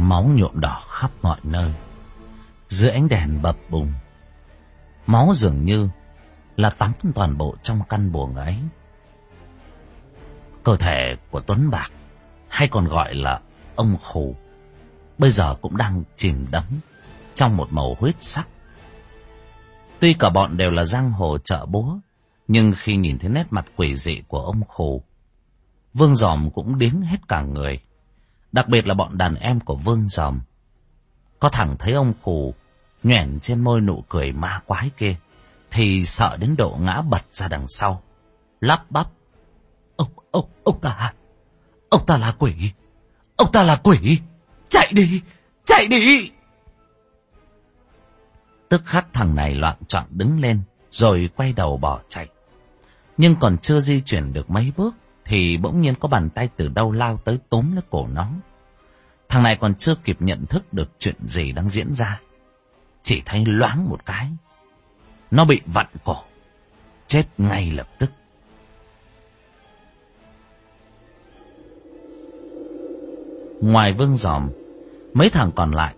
Máu nhuộm đỏ khắp mọi nơi. Dưới ánh đèn bập bùng. Máu dường như là tắm toàn bộ trong căn buồng ấy. Cơ thể của Tuấn Bạc, hay còn gọi là ông khù, bây giờ cũng đang chìm đắm trong một màu huyết sắc. Tuy cả bọn đều là giang hồ trợ búa, nhưng khi nhìn thấy nét mặt quỷ dị của ông khù, Vương Giòm cũng điếng hết cả người. Đặc biệt là bọn đàn em của Vương dòm, Có thằng thấy ông khù nhoẻn trên môi nụ cười ma quái kia, thì sợ đến độ ngã bật ra đằng sau, lắp bắp. Ông, ông, ông ta, ông ta là quỷ, ông ta là quỷ, chạy đi, chạy đi. Tức khắc thằng này loạn trọng đứng lên, rồi quay đầu bỏ chạy. Nhưng còn chưa di chuyển được mấy bước, thì bỗng nhiên có bàn tay từ đâu lao tới túm lấy cổ nó. Thằng này còn chưa kịp nhận thức được chuyện gì đang diễn ra. Chỉ thấy loáng một cái. Nó bị vặn cổ. Chết ngay lập tức. Ngoài vương giòm, mấy thằng còn lại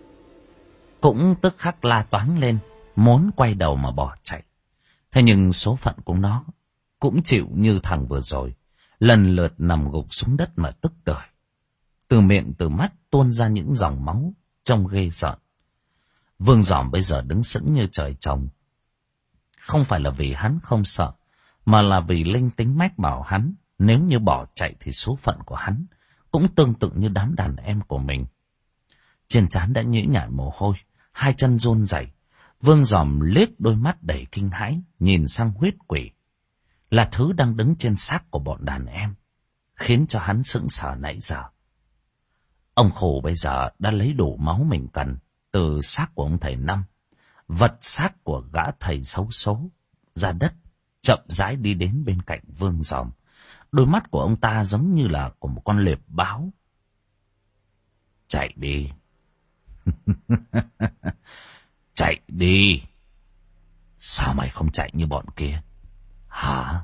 cũng tức khắc la toáng lên, muốn quay đầu mà bỏ chạy. Thế nhưng số phận của nó cũng chịu như thằng vừa rồi, lần lượt nằm gục xuống đất mà tức tưởi. Từ miệng từ mắt tuôn ra những dòng máu trông ghê sợ. Vương Giòm bây giờ đứng sững như trời trồng. Không phải là vì hắn không sợ, mà là vì linh tính mách bảo hắn, nếu như bỏ chạy thì số phận của hắn cũng tương tự như đám đàn em của mình. Trên trán đã nhễ nhại mồ hôi, hai chân run rẩy. Vương Giòm liếc đôi mắt đầy kinh hãi, nhìn sang huyết quỷ. Là thứ đang đứng trên xác của bọn đàn em, khiến cho hắn sững sờ nãy giờ. Ông khổ bây giờ đã lấy đủ máu mình cần từ xác của ông thầy Năm, vật xác của gã thầy xấu số, ra đất, chậm rãi đi đến bên cạnh vương giòm. Đôi mắt của ông ta giống như là của một con lệp báo. Chạy đi. chạy đi. Sao mày không chạy như bọn kia? Hả?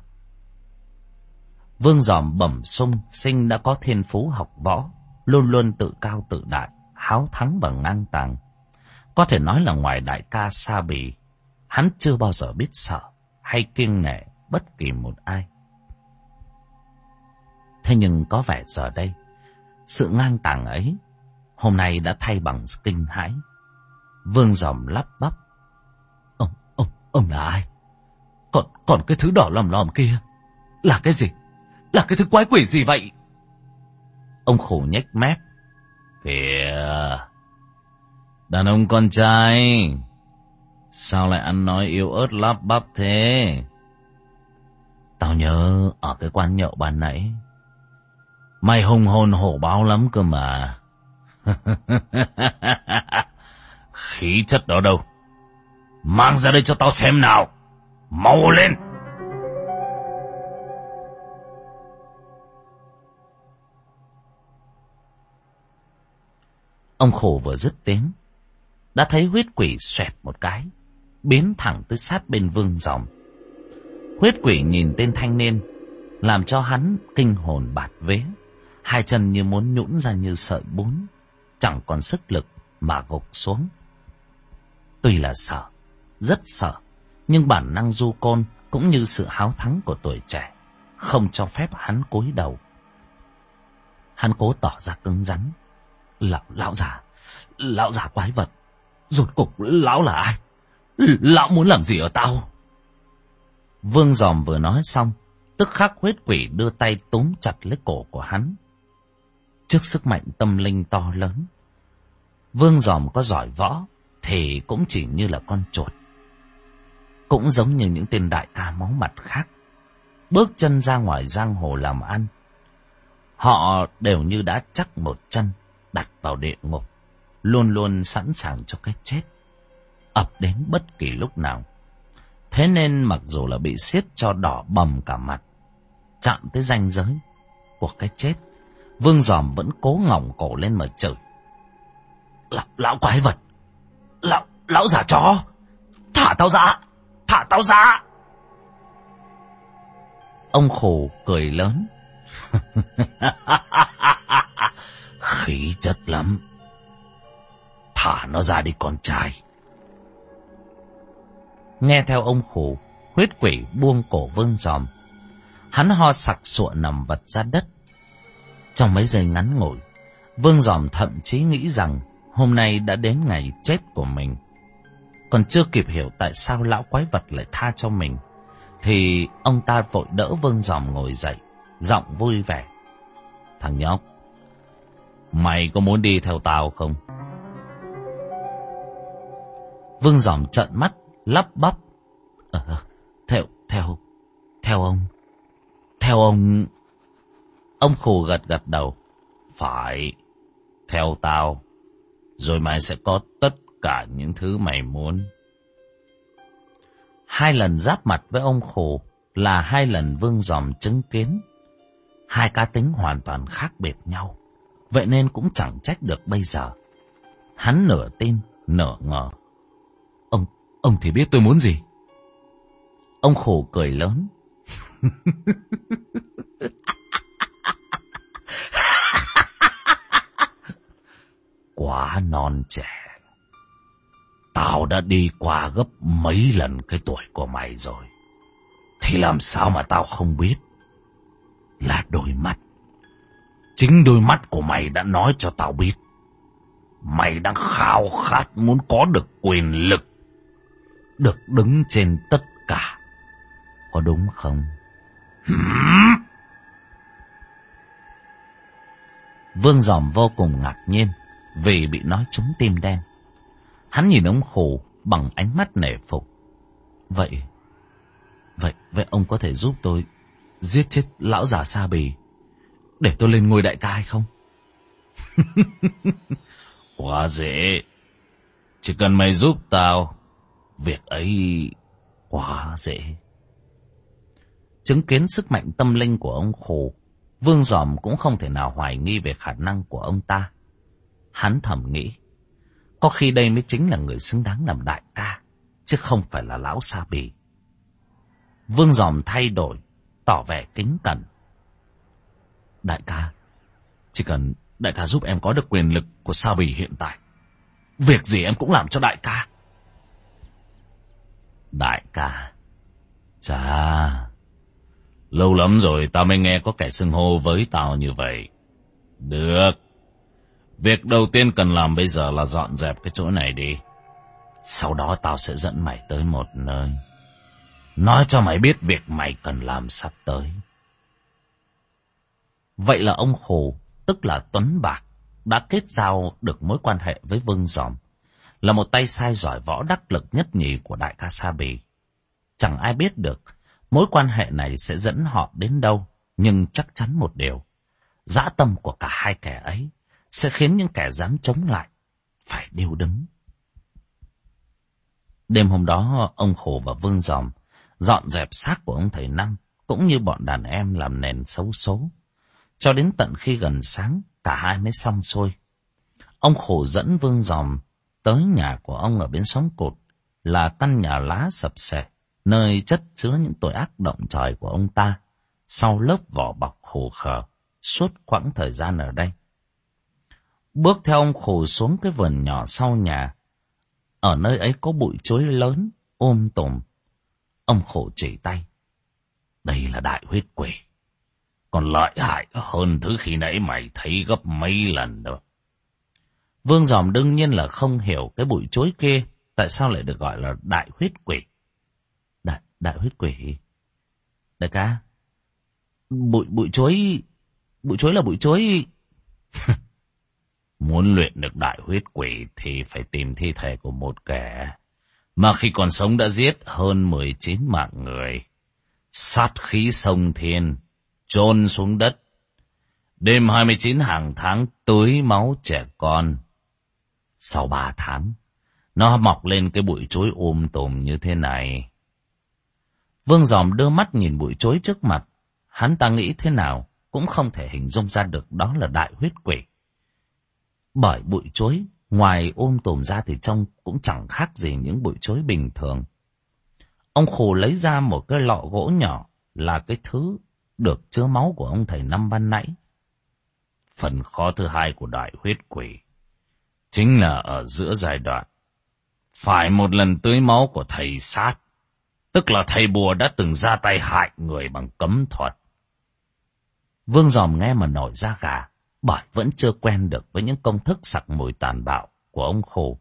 Vương giòm bẩm sung, sinh đã có thiên phú học võ, luôn luôn tự cao tự đại, háo thắng và ngang tàng. Có thể nói là ngoài đại ca Sa Bì, hắn chưa bao giờ biết sợ hay kiêng nể bất kỳ một ai. Thế nhưng có vẻ giờ đây, sự ngang tàng ấy hôm nay đã thay bằng kinh hãi. Vương dòm lắp bắp. Ông, ông, ông là ai? Còn, còn cái thứ đỏ lòm lòm kia, là cái gì? Là cái thứ quái quỷ gì vậy? Ông khổ nhếch mép. Kìa, đàn ông con trai, sao lại ăn nói yếu ớt lắp bắp thế? Tao nhớ ở cái quán nhậu ban nãy, mày hùng hồn hổ báo lắm cơ mà. Khí chất đó đâu? Mang ra đây cho tao xem nào. Mau lên! Ông khổ vừa dứt tiếng, đã thấy huyết quỷ xoẹt một cái, biến thẳng tới sát bên vương dòng. Huyết quỷ nhìn tên thanh niên, làm cho hắn kinh hồn bạt vế, hai chân như muốn nhũn ra như sợi bún, chẳng còn sức lực mà gục xuống. Tuy là sợ, rất sợ, nhưng bản năng du côn cũng như sự háo thắng của tuổi trẻ, không cho phép hắn cúi đầu. Hắn cố tỏ ra cứng rắn, Lão, lão già, lão già quái vật. Rốt cục lão là ai? Ừ, lão muốn làm gì ở tao? Vương giòm vừa nói xong, tức khắc huyết quỷ đưa tay túm chặt lấy cổ của hắn. Trước sức mạnh tâm linh to lớn, Vương giòm có giỏi võ thì cũng chỉ như là con chuột. Cũng giống như những tên đại ca máu mặt khác. Bước chân ra ngoài giang hồ làm ăn. Họ đều như đã chắc một chân đặt vào địa ngục, luôn luôn sẵn sàng cho cái chết, ập đến bất kỳ lúc nào. Thế nên mặc dù là bị siết cho đỏ bầm cả mặt, chạm tới ranh giới của cái chết, Vương Giòm vẫn cố ngỏng cổ lên mà chửi. Lão, lão quái vật! Lão, lão giả chó! Thả tao ra! Thả tao ra! Ông khổ cười lớn. khí chất lắm. Thả nó ra đi con trai. Nghe theo ông khủ, huyết quỷ buông cổ vương giòm. Hắn ho sặc sụa nằm vật ra đất. Trong mấy giây ngắn ngủi, vương giòm thậm chí nghĩ rằng hôm nay đã đến ngày chết của mình. Còn chưa kịp hiểu tại sao lão quái vật lại tha cho mình, thì ông ta vội đỡ vương giòm ngồi dậy, giọng vui vẻ. Thằng nhóc, mày có muốn đi theo tao không? Vương giỏm trợn mắt, lắp bắp. Ờ, theo, theo, theo ông. Theo ông... Ông khù gật gật đầu. Phải, theo tao. Rồi mày sẽ có tất cả những thứ mày muốn. Hai lần giáp mặt với ông khù là hai lần vương giòm chứng kiến. Hai cá tính hoàn toàn khác biệt nhau. Vậy nên cũng chẳng trách được bây giờ. Hắn nửa tin, nửa ngờ. Ông, ông thì biết tôi muốn gì? Ông khổ cười lớn. Quá non trẻ. Tao đã đi qua gấp mấy lần cái tuổi của mày rồi. Thì làm sao mà tao không biết? Là đôi mắt. Chính đôi mắt của mày đã nói cho tao biết. Mày đang khao khát muốn có được quyền lực. Được đứng trên tất cả. Có đúng không? Vương giòm vô cùng ngạc nhiên vì bị nói trúng tim đen. Hắn nhìn ông khổ bằng ánh mắt nể phục. Vậy, vậy, vậy ông có thể giúp tôi giết chết lão già Sa Bì để tôi lên ngôi đại ca hay không? Quá dễ. Chỉ cần mày giúp tao, việc ấy quá dễ. Chứng kiến sức mạnh tâm linh của ông khổ, Vương Giòm cũng không thể nào hoài nghi về khả năng của ông ta. Hắn thầm nghĩ, có khi đây mới chính là người xứng đáng làm đại ca, chứ không phải là lão Sa Bì. Vương Giòm thay đổi, tỏ vẻ kính cẩn. Đại ca, chỉ cần đại ca giúp em có được quyền lực của Sa Bì hiện tại, việc gì em cũng làm cho đại ca. Đại ca, chà, lâu lắm rồi tao mới nghe có kẻ xưng hô với tao như vậy. Được, việc đầu tiên cần làm bây giờ là dọn dẹp cái chỗ này đi. Sau đó tao sẽ dẫn mày tới một nơi. Nói cho mày biết việc mày cần làm sắp tới. Vậy là ông Hồ, tức là Tuấn Bạc, đã kết giao được mối quan hệ với Vương Giòm, là một tay sai giỏi võ đắc lực nhất nhì của đại ca Sa Bì. Chẳng ai biết được mối quan hệ này sẽ dẫn họ đến đâu, nhưng chắc chắn một điều, dã tâm của cả hai kẻ ấy sẽ khiến những kẻ dám chống lại phải điêu đứng. Đêm hôm đó, ông Khổ và Vương Giòm dọn dẹp xác của ông thầy Năm, cũng như bọn đàn em làm nền xấu số. Cho đến tận khi gần sáng, cả hai mới xong xuôi. Ông khổ dẫn Vương Dòm tới nhà của ông ở bên xóm cột, là căn nhà lá sập sệ, nơi chất chứa những tội ác động trời của ông ta, sau lớp vỏ bọc khổ khờ, suốt quãng thời gian ở đây. Bước theo ông khổ xuống cái vườn nhỏ sau nhà, ở nơi ấy có bụi chuối lớn, ôm tùm. Ông khổ chỉ tay. Đây là đại huyết quỷ. Còn lợi hại hơn thứ khi nãy mày thấy gấp mấy lần đâu. Vương Giòm đương nhiên là không hiểu cái bụi chối kia tại sao lại được gọi là đại huyết quỷ. Đại, đại huyết quỷ? Đại ca, bụi, bụi chối, bụi chối là bụi chối... Muốn luyện được đại huyết quỷ thì phải tìm thi thể của một kẻ mà khi còn sống đã giết hơn 19 mạng người. Sát khí sông thiên, chôn xuống đất. Đêm 29 hàng tháng tưới máu trẻ con. Sau ba tháng, nó mọc lên cái bụi chối ôm um tùm như thế này. Vương Giòm đưa mắt nhìn bụi chối trước mặt. Hắn ta nghĩ thế nào cũng không thể hình dung ra được đó là đại huyết quỷ. Bởi bụi chối, ngoài ôm tùm ra thì trông cũng chẳng khác gì những bụi chối bình thường. Ông khù lấy ra một cái lọ gỗ nhỏ là cái thứ được chứa máu của ông thầy năm ban nãy. Phần khó thứ hai của đại huyết quỷ chính là ở giữa giai đoạn. Phải một lần tưới máu của thầy sát, tức là thầy bùa đã từng ra tay hại người bằng cấm thuật. Vương Giòm nghe mà nổi da gà, bởi vẫn chưa quen được với những công thức sặc mùi tàn bạo của ông khổ.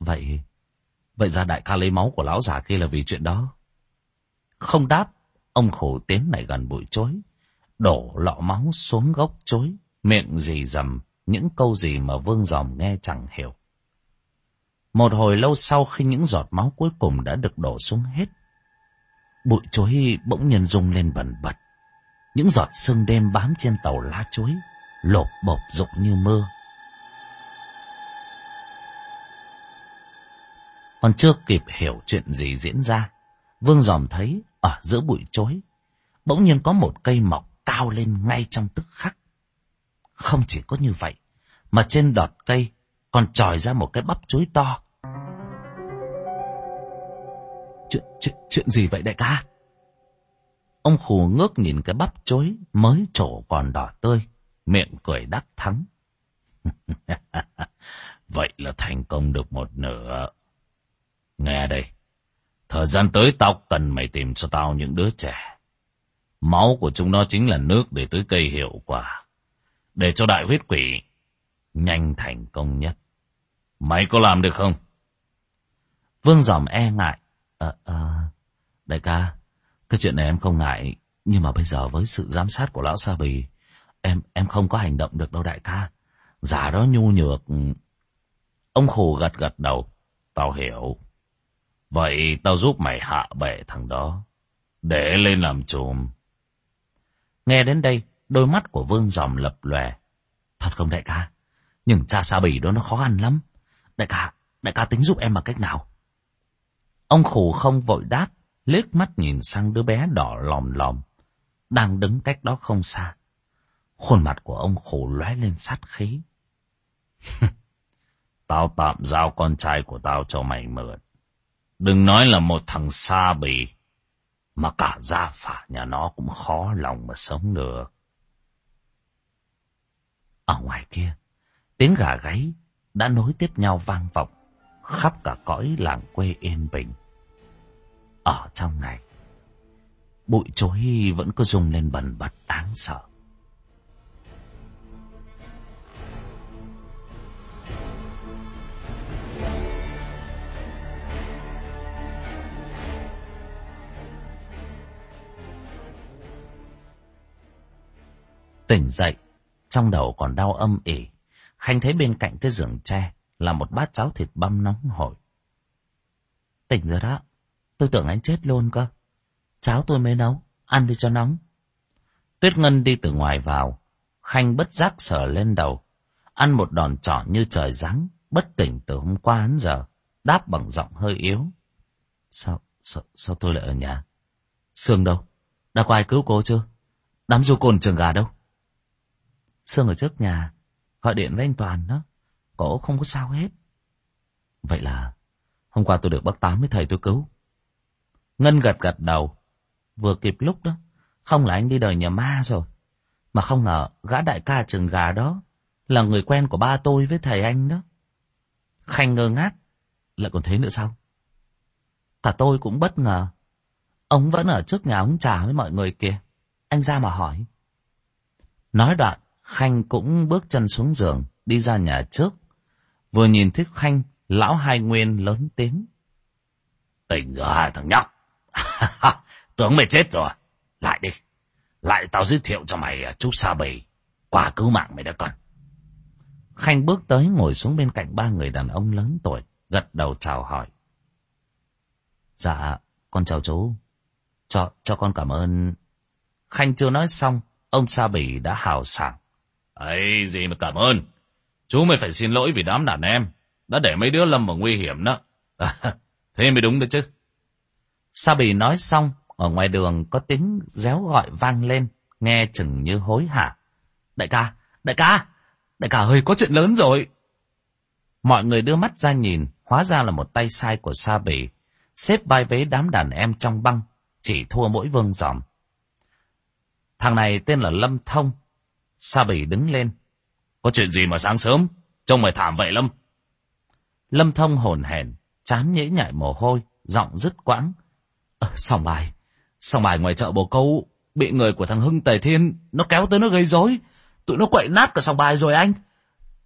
Vậy, vậy ra đại ca lấy máu của lão già kia là vì chuyện đó. Không đáp, ông khổ tiến lại gần bụi chối, đổ lọ máu xuống gốc chối, miệng dì dầm những câu gì mà vương dòm nghe chẳng hiểu. Một hồi lâu sau khi những giọt máu cuối cùng đã được đổ xuống hết, bụi chối bỗng nhiên rung lên bần bật. Những giọt sương đêm bám trên tàu lá chuối, lột bột rụng như mưa. Còn chưa kịp hiểu chuyện gì diễn ra, Vương Giòm thấy ở giữa bụi chối, bỗng nhiên có một cây mọc cao lên ngay trong tức khắc. Không chỉ có như vậy, mà trên đọt cây còn tròi ra một cái bắp chuối to. Chuyện, chuyện, chuyện gì vậy đại ca? Ông khù ngước nhìn cái bắp chối mới trổ còn đỏ tươi, miệng cười đắc thắng. vậy là thành công được một nửa. Nghe đây, thời gian tới tao cần mày tìm cho tao những đứa trẻ. Máu của chúng nó chính là nước để tưới cây hiệu quả. Để cho đại huyết quỷ nhanh thành công nhất. Mày có làm được không? Vương giòm e ngại. À, à, đại ca, cái chuyện này em không ngại. Nhưng mà bây giờ với sự giám sát của lão Sa Bì, em em không có hành động được đâu đại ca. Giả đó nhu nhược. Ông khù gật gật đầu. Tao hiểu. Vậy tao giúp mày hạ bệ thằng đó. Để lên làm trùm. Nghe đến đây, đôi mắt của Vương Dòm lập lòe. Thật không đại ca? Nhưng cha Sa bỉ đó nó khó ăn lắm. Đại ca, đại ca tính giúp em bằng cách nào? Ông khủ không vội đáp, liếc mắt nhìn sang đứa bé đỏ lòm lòm, đang đứng cách đó không xa. Khuôn mặt của ông khổ lóe lên sát khí. tao tạm giao con trai của tao cho mày mượn. Đừng nói là một thằng xa Bì, mà cả gia phả nhà nó cũng khó lòng mà sống được. Ở ngoài kia, Tiếng gà gáy đã nối tiếp nhau vang vọng khắp cả cõi làng quê yên bình. Ở trong này, bụi chối vẫn cứ rung lên bần bật đáng sợ. Tỉnh dậy, trong đầu còn đau âm ỉ. Khanh thấy bên cạnh cái giường tre là một bát cháo thịt băm nóng hổi. Tỉnh rồi đó. Tôi tưởng anh chết luôn cơ. Cháo tôi mới nấu. Ăn đi cho nóng. Tuyết Ngân đi từ ngoài vào. Khanh bất giác sờ lên đầu. Ăn một đòn trỏ như trời giáng. Bất tỉnh từ hôm qua đến giờ. Đáp bằng giọng hơi yếu. Sao, sao, sao tôi lại ở nhà? Sương đâu? Đã có ai cứu cô chưa? Đám du côn trường gà đâu? Sương ở trước nhà. Gọi điện với anh Toàn đó. Cổ không có sao hết. Vậy là hôm qua tôi được bác Tám với thầy tôi cứu. Ngân gật gật đầu. Vừa kịp lúc đó. Không là anh đi đời nhà ma rồi. Mà không ngờ gã đại ca trừng gà đó là người quen của ba tôi với thầy anh đó. Khanh ngơ ngác. Lại còn thế nữa sao? Cả tôi cũng bất ngờ. Ông vẫn ở trước nhà ông trà với mọi người kìa. Anh ra mà hỏi. Nói đoạn, Khanh cũng bước chân xuống giường, đi ra nhà trước. Vừa nhìn thấy Khanh, lão hai nguyên lớn tiếng. Tỉnh rồi thằng nhóc. Tưởng mày chết rồi. Lại đi. Lại tao giới thiệu cho mày à, chút Sa Bì. Quả cứu mạng mày đã cần. Khanh bước tới ngồi xuống bên cạnh ba người đàn ông lớn tuổi, gật đầu chào hỏi. Dạ, con chào chú. Cho, cho con cảm ơn. Khanh chưa nói xong, ông Sa Bì đã hào sảng ấy gì mà cảm ơn. Chú mới phải xin lỗi vì đám đàn em. Đã để mấy đứa lâm vào nguy hiểm đó. À, thế mới đúng đấy chứ. Sa Bì nói xong, ở ngoài đường có tiếng réo gọi vang lên, nghe chừng như hối hả. Đại ca, đại ca, đại ca hơi có chuyện lớn rồi. Mọi người đưa mắt ra nhìn, hóa ra là một tay sai của Sa Bì, xếp vai vế đám đàn em trong băng, chỉ thua mỗi vương giòm. Thằng này tên là Lâm Thông. Sa Bì đứng lên. Có chuyện gì mà sáng sớm? Trông mày thảm vậy Lâm. Lâm Thông hồn hển, chán nhễ nhại mồ hôi, giọng dứt quãng. Ờ, sòng bài, sòng bài ngoài chợ bồ câu, bị người của thằng Hưng Tề Thiên, nó kéo tới nó gây rối. Tụi nó quậy nát cả sòng bài rồi anh.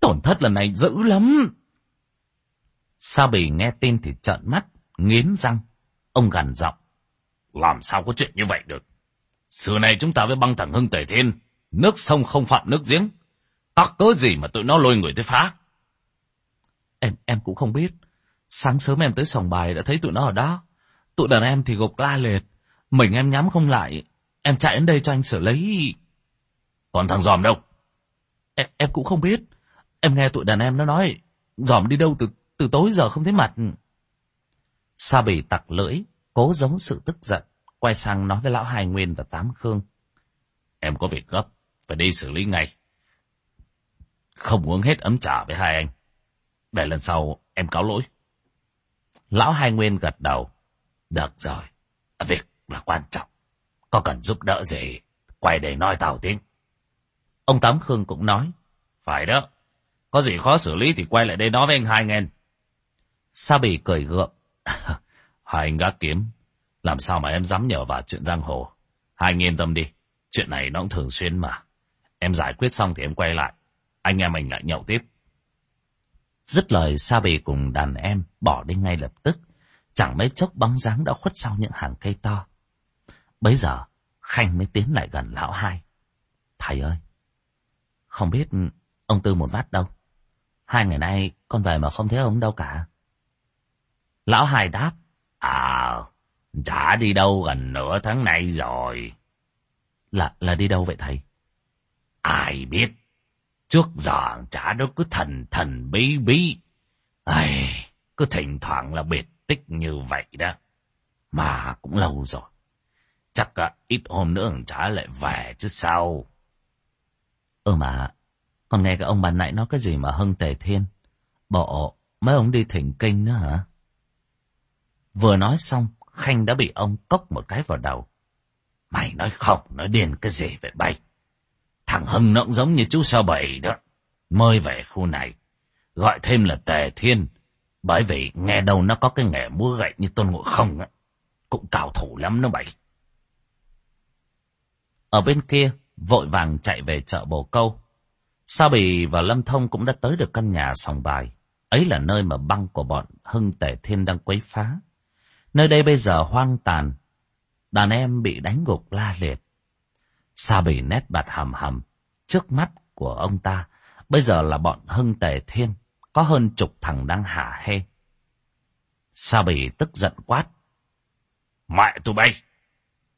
Tổn thất lần này dữ lắm. Sa Bì nghe tin thì trợn mắt, nghiến răng. Ông gằn giọng. Làm sao có chuyện như vậy được? Xưa này chúng ta với băng thằng Hưng Tề Thiên, nước sông không phạm nước giếng. Tắc cớ gì mà tụi nó lôi người tới phá? Em em cũng không biết. Sáng sớm em tới sòng bài đã thấy tụi nó ở đó. Tụi đàn em thì gục la liệt. Mình em nhắm không lại. Em chạy đến đây cho anh xử lý. Còn thằng Giòm đâu? Em, em cũng không biết. Em nghe tụi đàn em nó nói. Giòm đi đâu từ từ tối giờ không thấy mặt. Sa bì tặc lưỡi, cố giấu sự tức giận. Quay sang nói với lão Hai Nguyên và Tám Khương. Em có việc gấp, phải đi xử lý ngay. Không uống hết ấm trà với hai anh. Để lần sau em cáo lỗi. Lão Hai Nguyên gật đầu. Được rồi, việc là quan trọng. Có cần giúp đỡ gì, quay để nói tao tiếng. Ông Tám Khương cũng nói. Phải đó, có gì khó xử lý thì quay lại đây nói với anh hai nghen. Sa bì cười gượng. hai anh gác kiếm, làm sao mà em dám nhờ vào chuyện giang hồ. Hai anh yên tâm đi, chuyện này nó cũng thường xuyên mà. Em giải quyết xong thì em quay lại, anh em mình lại nhậu tiếp. Dứt lời Sa bì cùng đàn em bỏ đi ngay lập tức. Chẳng mấy chốc bóng dáng đã khuất sau những hàng cây to. Bấy giờ, Khanh mới tiến lại gần lão hai. Thầy ơi, không biết ông Tư một vát đâu. Hai ngày nay con về mà không thấy ông đâu cả. Lão hai đáp. À, chả đi đâu gần nửa tháng nay rồi. Là là đi đâu vậy thầy? Ai biết. Trước giờ chả đâu cứ thần thần bí bí. Ai, cứ thỉnh thoảng là biệt tích như vậy đó. Mà cũng lâu rồi. Chắc là ít hôm nữa chả lại về chứ sao. Ừ mà, con nghe cái ông bà nãy nói cái gì mà hưng tề thiên. Bộ, mấy ông đi thỉnh kinh nữa hả? Vừa nói xong, Khanh đã bị ông cốc một cái vào đầu. Mày nói không, nói điên cái gì vậy bay? Thằng Hưng nó cũng giống như chú sao bảy đó. Mới về khu này, gọi thêm là Tề Thiên. Bởi vì nghe đâu nó có cái nghề múa gậy như Tôn Ngộ Không á. Cũng cao thủ lắm nó bảy. Ở bên kia, vội vàng chạy về chợ Bồ Câu. Sa Bì và Lâm Thông cũng đã tới được căn nhà sòng bài. Ấy là nơi mà băng của bọn Hưng Tề Thiên đang quấy phá. Nơi đây bây giờ hoang tàn. Đàn em bị đánh gục la liệt. Sa Bì nét bạt hầm hầm. Trước mắt của ông ta, bây giờ là bọn Hưng Tề Thiên. Có hơn chục thằng đang hả hê. Sa Bì tức giận quát. Mẹ tụi bay!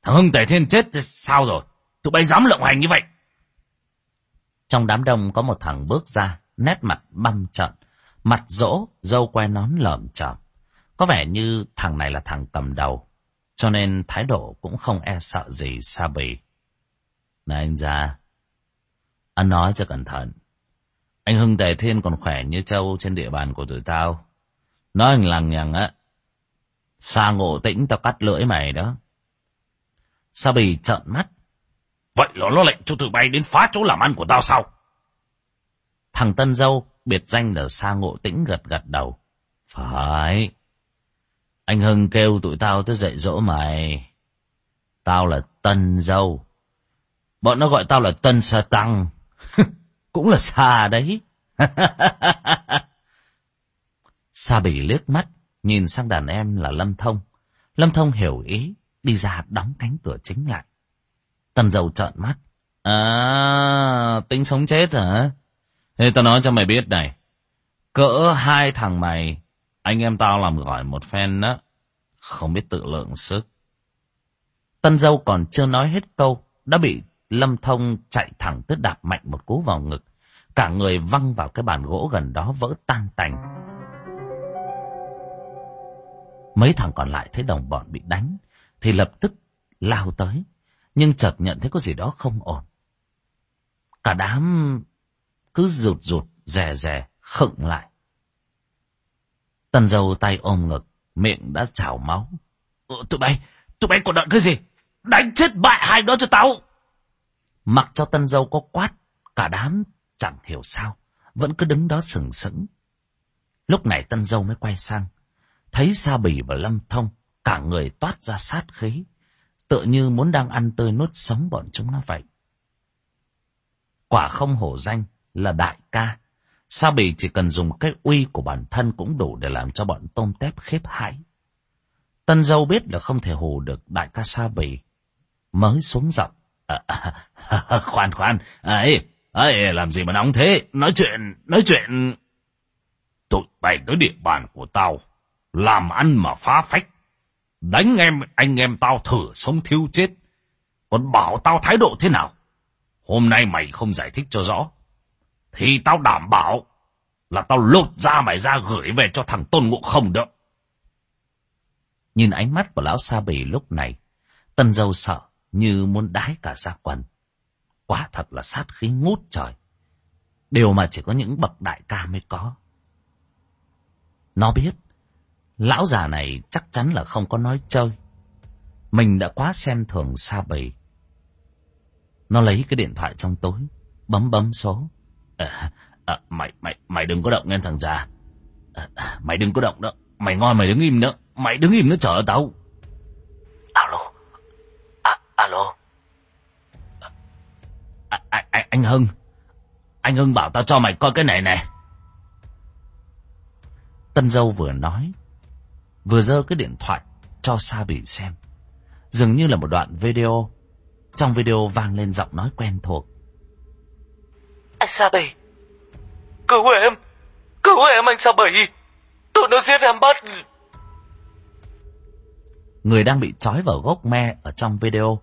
Thằng Hưng Tề Thiên chết thì sao rồi? Tụi bay dám lộng hành như vậy? Trong đám đông có một thằng bước ra, nét mặt băm trận, mặt rỗ, dâu que nón lởm chởm. Có vẻ như thằng này là thằng cầm đầu, cho nên thái độ cũng không e sợ gì Sa Bì. Này anh già, anh nói cho cẩn thận. Anh Hưng Tề Thiên còn khỏe như trâu trên địa bàn của tụi tao. Nói anh lằng nhằng á, xa ngộ tĩnh tao cắt lưỡi mày đó. Sa Bì trợn mắt, Vậy là nó lệnh cho tụi bay đến phá chỗ làm ăn của tao sao? Thằng Tân Dâu, biệt danh là Sa Ngộ Tĩnh gật gật đầu. Phải. Anh Hưng kêu tụi tao tới dạy dỗ mày. Tao là Tân Dâu. Bọn nó gọi tao là Tân Sa Tăng. Cũng là xa đấy. Sa Bỉ liếc mắt, nhìn sang đàn em là Lâm Thông. Lâm Thông hiểu ý, đi ra đóng cánh cửa chính lại. Tân dầu trợn mắt. À, tính sống chết hả? Thế tao nói cho mày biết này. Cỡ hai thằng mày, anh em tao làm gọi một phen đó. Không biết tự lượng sức. Tân dâu còn chưa nói hết câu, đã bị Lâm Thông chạy thẳng tới đạp mạnh một cú vào ngực. Cả người văng vào cái bàn gỗ gần đó vỡ tan tành. Mấy thằng còn lại thấy đồng bọn bị đánh, thì lập tức lao tới, nhưng chợt nhận thấy có gì đó không ổn. Cả đám cứ rụt rụt, rè rè, khựng lại. Tần dâu tay ôm ngực, miệng đã trào máu. Ừ, tụi bay, tụi bay còn đợi cái gì? Đánh chết bại hai đó cho tao! Mặc cho tân dâu có quát, cả đám chẳng hiểu sao. vẫn cứ đứng đó sừng sững. Lúc này tân dâu mới quay sang, thấy Sa Bì và Lâm Thông, cả người toát ra sát khí, tựa như muốn đang ăn tươi nuốt sống bọn chúng nó vậy. Quả không hổ danh là đại ca, Sa Bì chỉ cần dùng cái uy của bản thân cũng đủ để làm cho bọn tôm tép khiếp hãi. Tân dâu biết là không thể hù được đại ca Sa Bì, mới xuống giọng. À, à, khoan khoan, ấy, ấy, làm gì mà nóng thế, nói chuyện, nói chuyện... Tụi bay tới địa bàn của tao, làm ăn mà phá phách. Đánh em, anh em tao thử sống thiếu chết. Còn bảo tao thái độ thế nào? Hôm nay mày không giải thích cho rõ. Thì tao đảm bảo là tao lột ra mày ra gửi về cho thằng Tôn Ngộ Không đó. Nhìn ánh mắt của lão Sa Bì lúc này, tân dâu sợ như muốn đái cả ra quần. Quá thật là sát khí ngút trời. Điều mà chỉ có những bậc đại ca mới có. Nó biết, lão già này chắc chắn là không có nói chơi. Mình đã quá xem thường xa bầy. Nó lấy cái điện thoại trong tối, bấm bấm số. À, à, mày, mày, mày đừng có động nghe thằng già. À, à, mày đừng có động đó. Mày ngon mày đứng im nữa. Mày đứng im nữa chờ tao. Alo. À. À, à, anh Hưng. Anh Hưng bảo tao cho mày coi cái này nè. Tân dâu vừa nói, vừa giơ cái điện thoại cho Sa Bỉ xem. Dường như là một đoạn video. Trong video vang lên giọng nói quen thuộc. Anh Sa Bỉ, cứu em, cứu em anh Sa Bỉ, tụi nó giết em bắt. Người đang bị trói vào gốc me ở trong video,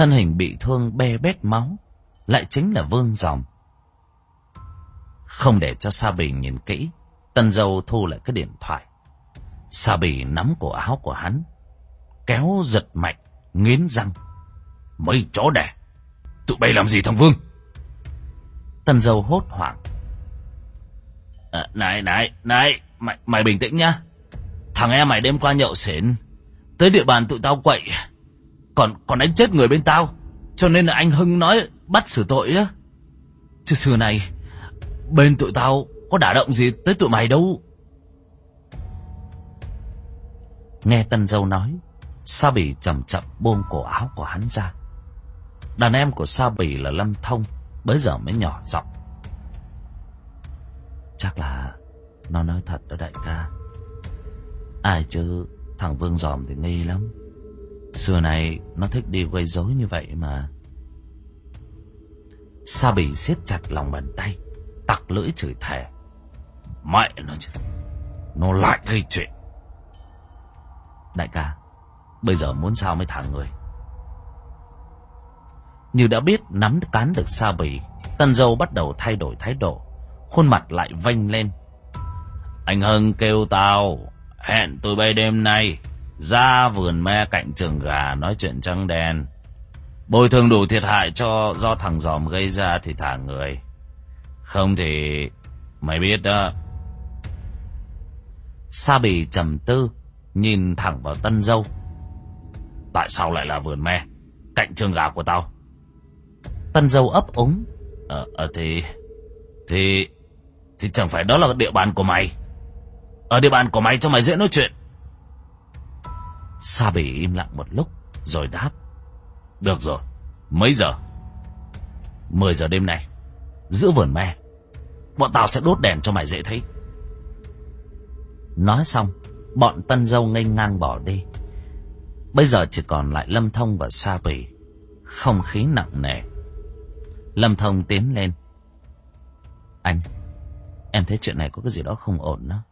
thân hình bị thương bê bết máu, lại chính là Vương Dòng. Không để cho Sa Bì nhìn kỹ, Tân dâu thu lại cái điện thoại. Sa bì nắm cổ áo của hắn. Kéo giật mạnh, nghiến răng. Mấy chó đẻ. Tụi bay làm gì thằng Vương? Tân dâu hốt hoảng. À, này, này, này, mày, mày bình tĩnh nhá. Thằng em mày đêm qua nhậu xỉn. Tới địa bàn tụi tao quậy. Còn còn đánh chết người bên tao. Cho nên là anh Hưng nói bắt xử tội á. Chứ xưa này, bên tụi tao có đả động gì tới tụi mày đâu. Nghe tân dâu nói, Sa Bỉ chậm chậm buông cổ áo của hắn ra. Đàn em của Sa Bỉ là Lâm Thông, bấy giờ mới nhỏ giọng. Chắc là nó nói thật đó đại ca. Ai chứ, thằng Vương Giòm thì nghi lắm. Xưa này nó thích đi gây rối như vậy mà. Sa Bỉ siết chặt lòng bàn tay, tặc lưỡi chửi thề. Mẹ nó chứ. Nó lại gây chuyện. Đại ca, bây giờ muốn sao mới thả người. Như đã biết nắm cán được Sa Bì, Tân Dâu bắt đầu thay đổi thái độ, khuôn mặt lại vênh lên. Anh Hưng kêu tao, hẹn tôi bay đêm nay, ra vườn me cạnh trường gà nói chuyện trắng đen. Bồi thường đủ thiệt hại cho do thằng giòm gây ra thì thả người. Không thì mày biết đó. Sa bì trầm tư, nhìn thẳng vào tân dâu. Tại sao lại là vườn me, cạnh trường gà của tao? Tân dâu ấp úng. Ờ, à, thì... Thì... Thì chẳng phải đó là địa bàn của mày. Ở địa bàn của mày cho mày dễ nói chuyện. Sa bì im lặng một lúc, rồi đáp. Được rồi, mấy giờ? 10 giờ đêm nay, giữa vườn me. Bọn tao sẽ đốt đèn cho mày dễ thấy. Nói xong, bọn tân dâu ngây ngang bỏ đi. Bây giờ chỉ còn lại Lâm Thông và Sa Bì. Không khí nặng nề. Lâm Thông tiến lên. Anh, em thấy chuyện này có cái gì đó không ổn đó.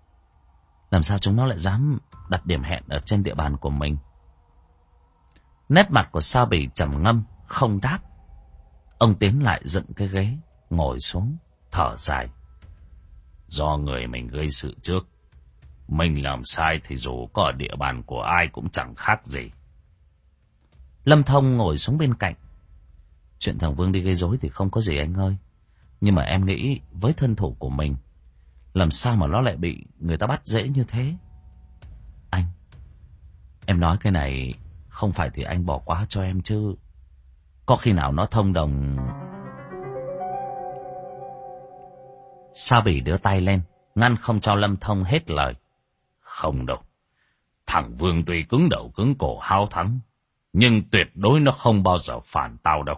Làm sao chúng nó lại dám đặt điểm hẹn ở trên địa bàn của mình? Nét mặt của Sa Bỉ trầm ngâm, không đáp. Ông tiến lại dựng cái ghế, ngồi xuống, thở dài. Do người mình gây sự trước. Mình làm sai thì dù có ở địa bàn của ai cũng chẳng khác gì. Lâm Thông ngồi xuống bên cạnh. Chuyện thằng Vương đi gây rối thì không có gì anh ơi. Nhưng mà em nghĩ với thân thủ của mình, làm sao mà nó lại bị người ta bắt dễ như thế? Anh, em nói cái này không phải thì anh bỏ qua cho em chứ. Có khi nào nó thông đồng... Sa bỉ đưa tay lên, ngăn không cho Lâm Thông hết lời. Không đâu. Thằng Vương tuy cứng đầu cứng cổ hao thắng, nhưng tuyệt đối nó không bao giờ phản tao đâu.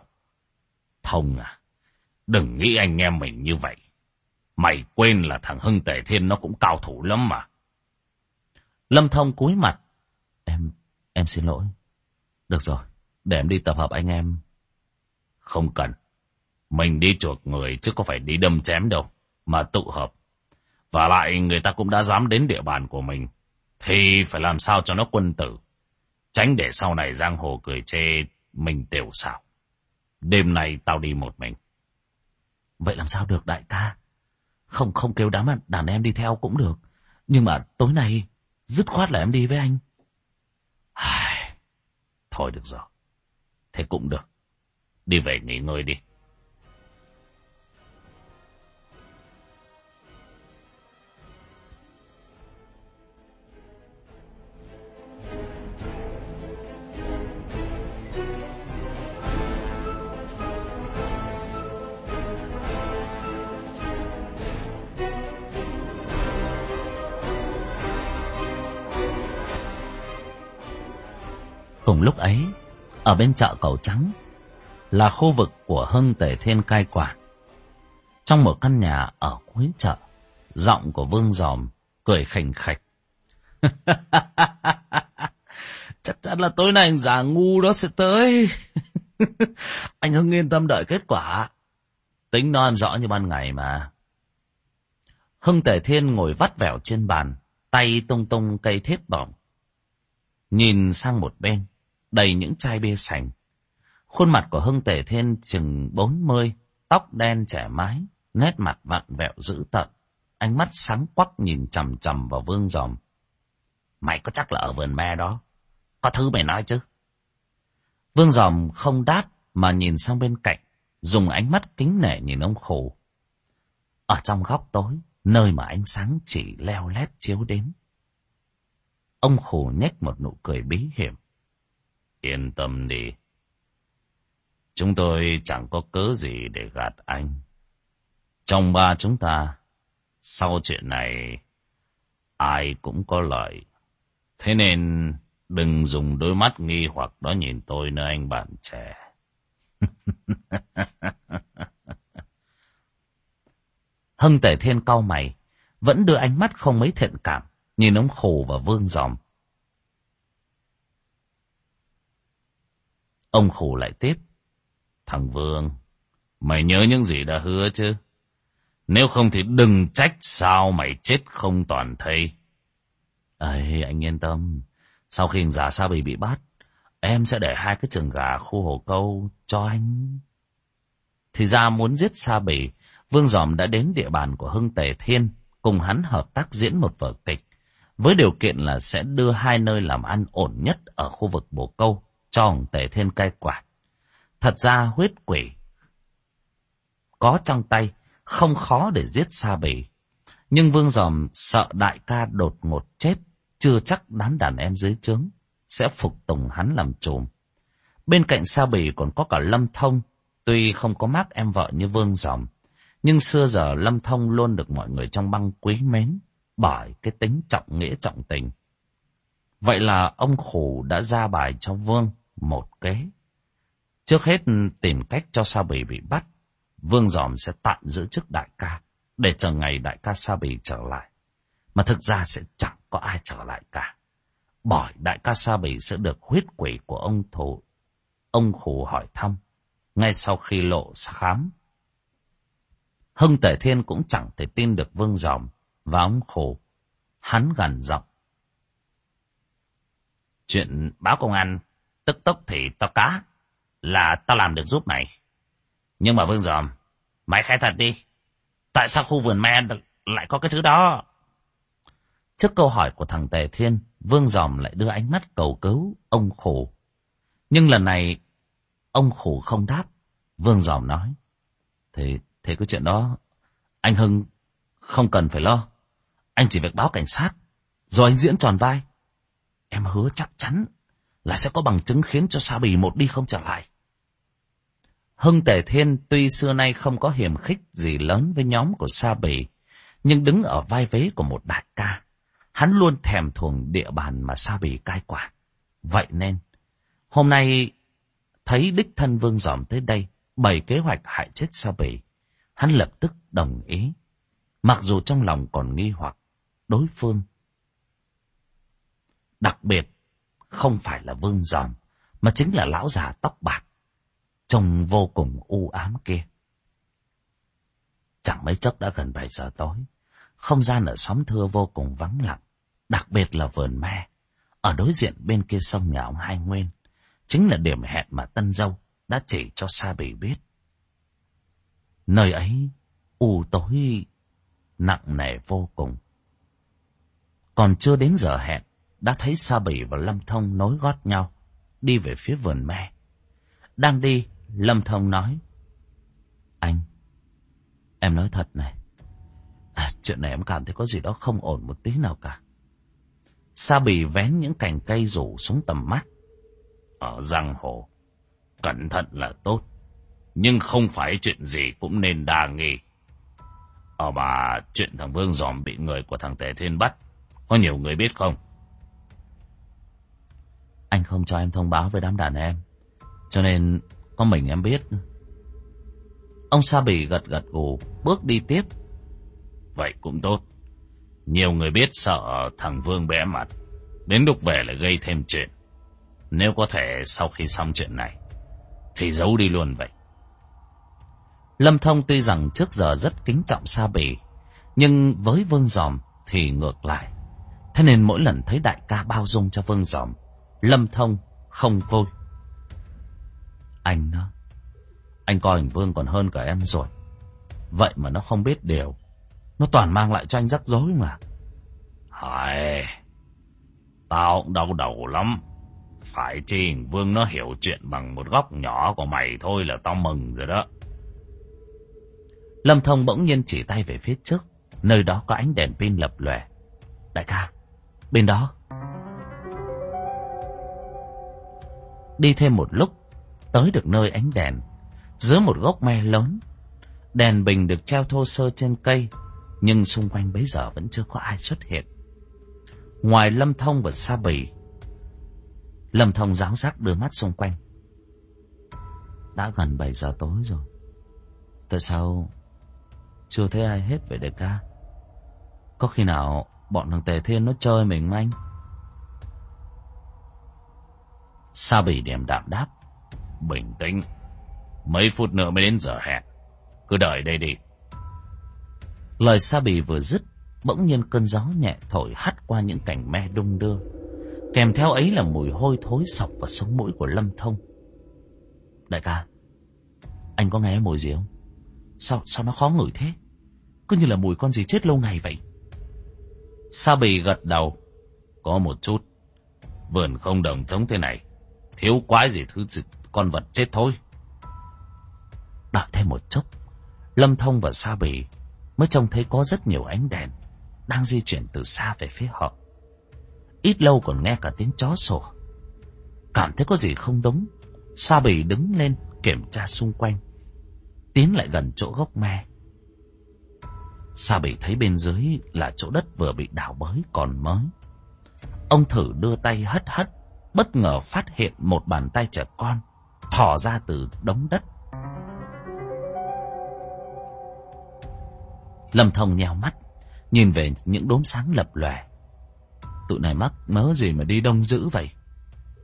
Thông à, đừng nghĩ anh em mình như vậy. Mày quên là thằng Hưng Tề Thiên nó cũng cao thủ lắm mà. Lâm Thông cúi mặt. Em, em xin lỗi. Được rồi, để em đi tập hợp anh em. Không cần. Mình đi chuộc người chứ có phải đi đâm chém đâu, mà tụ hợp. Và lại người ta cũng đã dám đến địa bàn của mình, thì phải làm sao cho nó quân tử. Tránh để sau này giang hồ cười chê mình tiểu xảo. Đêm nay tao đi một mình. Vậy làm sao được đại ca? Không không kêu đám đàn em đi theo cũng được. Nhưng mà tối nay, dứt khoát là em đi với anh. Thôi được rồi. Thế cũng được. Đi về nghỉ ngơi đi. Cùng lúc ấy, ở bên chợ cầu trắng, là khu vực của Hưng Tề Thiên cai quản. Trong một căn nhà ở cuối chợ, giọng của Vương Giòm cười khành khạch. Chắc chắn là tối nay anh già ngu đó sẽ tới. anh Hưng yên tâm đợi kết quả. Tính nó em rõ như ban ngày mà. Hưng Tề Thiên ngồi vắt vẻo trên bàn, tay tung tung cây thép bỏng. Nhìn sang một bên, đầy những chai bia sành. Khuôn mặt của Hưng Tề Thiên chừng bốn mươi, tóc đen trẻ mái, nét mặt vặn vẹo dữ tợn, ánh mắt sáng quắc nhìn chằm chằm vào Vương Giòm. Mày có chắc là ở vườn me đó? Có thứ mày nói chứ? Vương Giòm không đáp mà nhìn sang bên cạnh, dùng ánh mắt kính nể nhìn ông khổ. Ở trong góc tối, nơi mà ánh sáng chỉ leo lét chiếu đến. Ông khổ nhếch một nụ cười bí hiểm. Yên tâm đi. Chúng tôi chẳng có cớ gì để gạt anh. Trong ba chúng ta, sau chuyện này, ai cũng có lợi. Thế nên đừng dùng đôi mắt nghi hoặc đó nhìn tôi nữa anh bạn trẻ. Hưng Tể Thiên cau mày, vẫn đưa ánh mắt không mấy thiện cảm, nhìn ông khổ và vương dòng. Ông khổ lại tiếp. Thằng Vương, mày nhớ những gì đã hứa chứ? Nếu không thì đừng trách sao mày chết không toàn thây. Ây, anh yên tâm. Sau khi già Sa Bì bị bắt, em sẽ để hai cái trường gà khu hồ câu cho anh. Thì ra muốn giết Sa Bì, Vương Giòm đã đến địa bàn của Hưng Tề Thiên, cùng hắn hợp tác diễn một vở kịch, với điều kiện là sẽ đưa hai nơi làm ăn ổn nhất ở khu vực bồ câu cho ông Tề Thiên cai quản. Thật ra huyết quỷ có trong tay không khó để giết Sa Bì. Nhưng Vương Giòm sợ đại ca đột ngột chết, chưa chắc đám đàn em dưới trướng sẽ phục tùng hắn làm trùm. Bên cạnh Sa Bì còn có cả Lâm Thông, tuy không có mác em vợ như Vương Giòm, nhưng xưa giờ Lâm Thông luôn được mọi người trong băng quý mến bởi cái tính trọng nghĩa trọng tình. Vậy là ông Khủ đã ra bài cho Vương một kế. Trước hết tìm cách cho Sa Bì bị bắt, Vương Giòm sẽ tạm giữ chức đại ca, để chờ ngày đại ca Sa Bì trở lại. Mà thực ra sẽ chẳng có ai trở lại cả. Bởi đại ca Sa Bì sẽ được huyết quỷ của ông thủ. Ông khủ hỏi thăm, ngay sau khi lộ khám. Hưng Tể Thiên cũng chẳng thể tin được Vương Giòm và ông khổ. Hắn gần giọng. Chuyện báo công an tức tốc thì tao cá là tao làm được giúp mày. Nhưng mà Vương Giòm, mày khai thật đi. Tại sao khu vườn me lại có cái thứ đó? Trước câu hỏi của thằng Tề Thiên, Vương Giòm lại đưa ánh mắt cầu cứu ông khổ. Nhưng lần này, ông khổ không đáp. Vương Giòm nói, Thế, thế cái chuyện đó, anh Hưng không cần phải lo. Anh chỉ việc báo cảnh sát, rồi anh diễn tròn vai. Em hứa chắc chắn là sẽ có bằng chứng khiến cho Sa Bì một đi không trở lại. Hưng Tề Thiên tuy xưa nay không có hiểm khích gì lớn với nhóm của Sa Bì, nhưng đứng ở vai vế của một đại ca, hắn luôn thèm thuồng địa bàn mà Sa Bì cai quản. Vậy nên, hôm nay thấy đích thân Vương Giòm tới đây, bày kế hoạch hại chết Sa Bì, hắn lập tức đồng ý, mặc dù trong lòng còn nghi hoặc đối phương. Đặc biệt, không phải là Vương Giòm, mà chính là lão già tóc bạc, trông vô cùng u ám kia. Chẳng mấy chốc đã gần 7 giờ tối, không gian ở xóm thưa vô cùng vắng lặng, đặc biệt là vườn me, ở đối diện bên kia sông nhà ông Hai Nguyên, chính là điểm hẹn mà Tân Dâu đã chỉ cho Sa Bỉ biết. Nơi ấy u tối nặng nề vô cùng. Còn chưa đến giờ hẹn, đã thấy Sa Bỉ và Lâm Thông nối gót nhau, đi về phía vườn me. Đang đi, Lâm Thông nói, Anh, em nói thật này, à, chuyện này em cảm thấy có gì đó không ổn một tí nào cả. Sa Bỉ vén những cành cây rủ xuống tầm mắt. Ở giang hồ, cẩn thận là tốt, nhưng không phải chuyện gì cũng nên đa nghi. Ở bà, chuyện thằng Vương Dòm bị người của thằng Tề Thiên bắt, có nhiều người biết không? Anh không cho em thông báo với đám đàn em. Cho nên có mình em biết. Ông Sa Bỉ gật gật gù, bước đi tiếp. Vậy cũng tốt. Nhiều người biết sợ thằng Vương bé mặt. Đến lúc về lại gây thêm chuyện. Nếu có thể sau khi xong chuyện này, thì giấu đi luôn vậy. Lâm Thông tuy rằng trước giờ rất kính trọng Sa Bỉ, nhưng với Vương Giòm thì ngược lại. Thế nên mỗi lần thấy đại ca bao dung cho Vương Giòm, Lâm Thông không vui. Anh nó, anh coi hình Vương còn hơn cả em rồi. Vậy mà nó không biết điều. Nó toàn mang lại cho anh rắc rối mà. Hỏi, tao cũng đau đầu lắm. Phải chi Vương nó hiểu chuyện bằng một góc nhỏ của mày thôi là tao mừng rồi đó. Lâm Thông bỗng nhiên chỉ tay về phía trước, nơi đó có ánh đèn pin lập lòe. Đại ca, bên đó. Đi thêm một lúc, tới được nơi ánh đèn, dưới một gốc me lớn. Đèn bình được treo thô sơ trên cây, nhưng xung quanh bấy giờ vẫn chưa có ai xuất hiện. Ngoài Lâm Thông và Sa Bì, Lâm Thông giáo giác đưa mắt xung quanh. Đã gần 7 giờ tối rồi. Tại sao chưa thấy ai hết vậy đại ca? Có khi nào bọn thằng Tề Thiên nó chơi mình anh? Sa Bì điềm đạm đáp. Bình tĩnh. Mấy phút nữa mới đến giờ hẹn. Cứ đợi đây đi. Lời Sa Bì vừa dứt, bỗng nhiên cơn gió nhẹ thổi hắt qua những cành me đung đưa. Kèm theo ấy là mùi hôi thối sọc vào sống mũi của Lâm Thông. Đại ca, anh có nghe mùi gì không? Sao, sao nó khó ngửi thế? Cứ như là mùi con gì chết lâu ngày vậy. Sa Bì gật đầu. Có một chút. Vườn không đồng trống thế này. Thiếu quái gì thứ gì, con vật chết thôi. Đợi thêm một chốc. Lâm Thông và Sa Bì mới trông thấy có rất nhiều ánh đèn đang di chuyển từ xa về phía họ. Ít lâu còn nghe cả tiếng chó sủa. Cảm thấy có gì không đúng, Sa Bì đứng lên kiểm tra xung quanh, tiến lại gần chỗ gốc me. Sa Bì thấy bên dưới là chỗ đất vừa bị đào bới còn mới. Ông thử đưa tay hất hất, bất ngờ phát hiện một bàn tay trẻ con thò ra từ đống đất. Lâm Thông nheo mắt, nhìn về những đốm sáng lập lòe. Tụi này mắc mớ gì mà đi đông dữ vậy?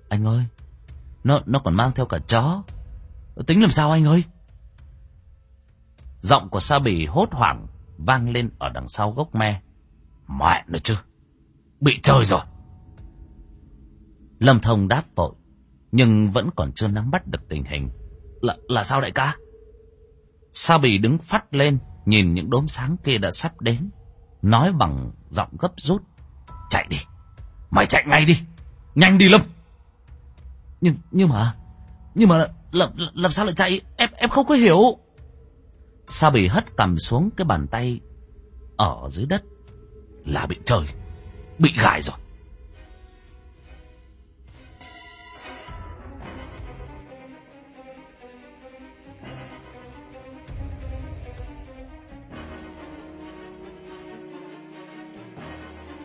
Anh ơi, nó nó còn mang theo cả chó. Tính làm sao anh ơi? Giọng của Sa Bì hốt hoảng vang lên ở đằng sau gốc me. Mẹ nữa chứ, bị chơi rồi. Lâm Thông đáp vội, nhưng vẫn còn chưa nắm bắt được tình hình. Là, là sao đại ca? Sa Bì đứng phát lên, nhìn những đốm sáng kia đã sắp đến, nói bằng giọng gấp rút. Chạy đi, mày chạy ngay đi, nhanh đi Lâm. Nhưng, nhưng mà, nhưng mà làm, làm sao lại chạy? Em, em không có hiểu. Sa Bì hất cầm xuống cái bàn tay ở dưới đất. Là bị trời, bị gài rồi.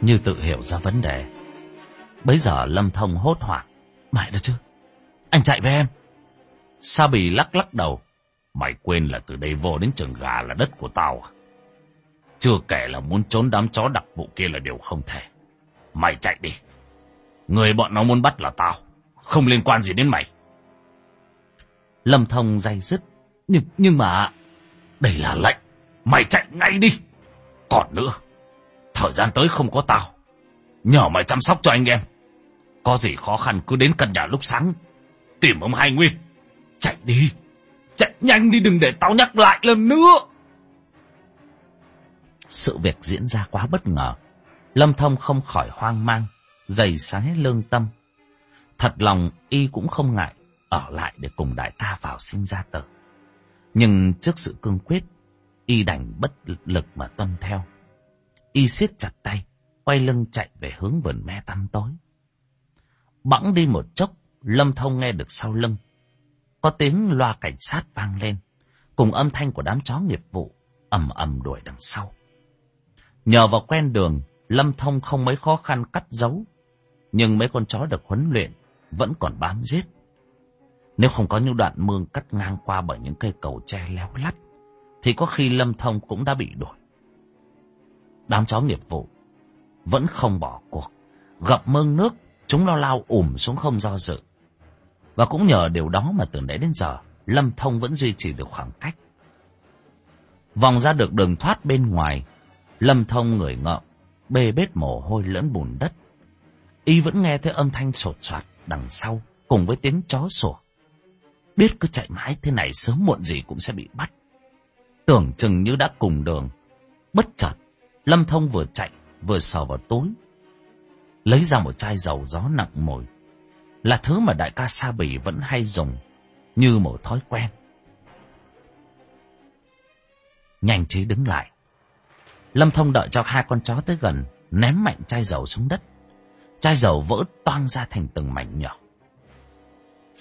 Như tự hiểu ra vấn đề. Bấy giờ Lâm Thông hốt hoảng. Mày đó chứ? Anh chạy với em. Sa Bì lắc lắc đầu. Mày quên là từ đây vô đến trường gà là đất của tao à? Chưa kể là muốn trốn đám chó đặc vụ kia là điều không thể. Mày chạy đi. Người bọn nó muốn bắt là tao. Không liên quan gì đến mày. Lâm Thông dây dứt. Nhưng, nhưng mà... Đây là lệnh. Mày chạy ngay đi. Còn nữa. Thời gian tới không có tao. Nhờ mày chăm sóc cho anh em. Có gì khó khăn cứ đến căn nhà lúc sáng. Tìm ông Hai Nguyên. Chạy đi. Chạy nhanh đi đừng để tao nhắc lại lần nữa. Sự việc diễn ra quá bất ngờ. Lâm Thông không khỏi hoang mang, dày sái lương tâm. Thật lòng y cũng không ngại ở lại để cùng đại ca vào sinh ra tử. Nhưng trước sự cương quyết, y đành bất lực mà tuân theo. Y siết chặt tay, quay lưng chạy về hướng vườn me tăm tối. Bẵng đi một chốc, Lâm Thông nghe được sau lưng. Có tiếng loa cảnh sát vang lên, cùng âm thanh của đám chó nghiệp vụ ầm ầm đuổi đằng sau. Nhờ vào quen đường, Lâm Thông không mấy khó khăn cắt dấu. Nhưng mấy con chó được huấn luyện vẫn còn bám giết. Nếu không có những đoạn mương cắt ngang qua bởi những cây cầu tre léo lắt, thì có khi Lâm Thông cũng đã bị đuổi. Đám chó nghiệp vụ vẫn không bỏ cuộc. Gặp mương nước, chúng lo lao ủm xuống không do dự. Và cũng nhờ điều đó mà từ nãy đến giờ, Lâm Thông vẫn duy trì được khoảng cách. Vòng ra được đường thoát bên ngoài, Lâm Thông người ngợm, bê bết mồ hôi lẫn bùn đất. Y vẫn nghe thấy âm thanh sột soạt đằng sau, cùng với tiếng chó sủa. Biết cứ chạy mãi thế này sớm muộn gì cũng sẽ bị bắt. Tưởng chừng như đã cùng đường. Bất chợt, Lâm Thông vừa chạy, vừa sờ vào túi. Lấy ra một chai dầu gió nặng mồi. Là thứ mà đại ca Sa Bỉ vẫn hay dùng, như một thói quen. Nhanh trí đứng lại. Lâm Thông đợi cho hai con chó tới gần, ném mạnh chai dầu xuống đất. Chai dầu vỡ toang ra thành từng mảnh nhỏ.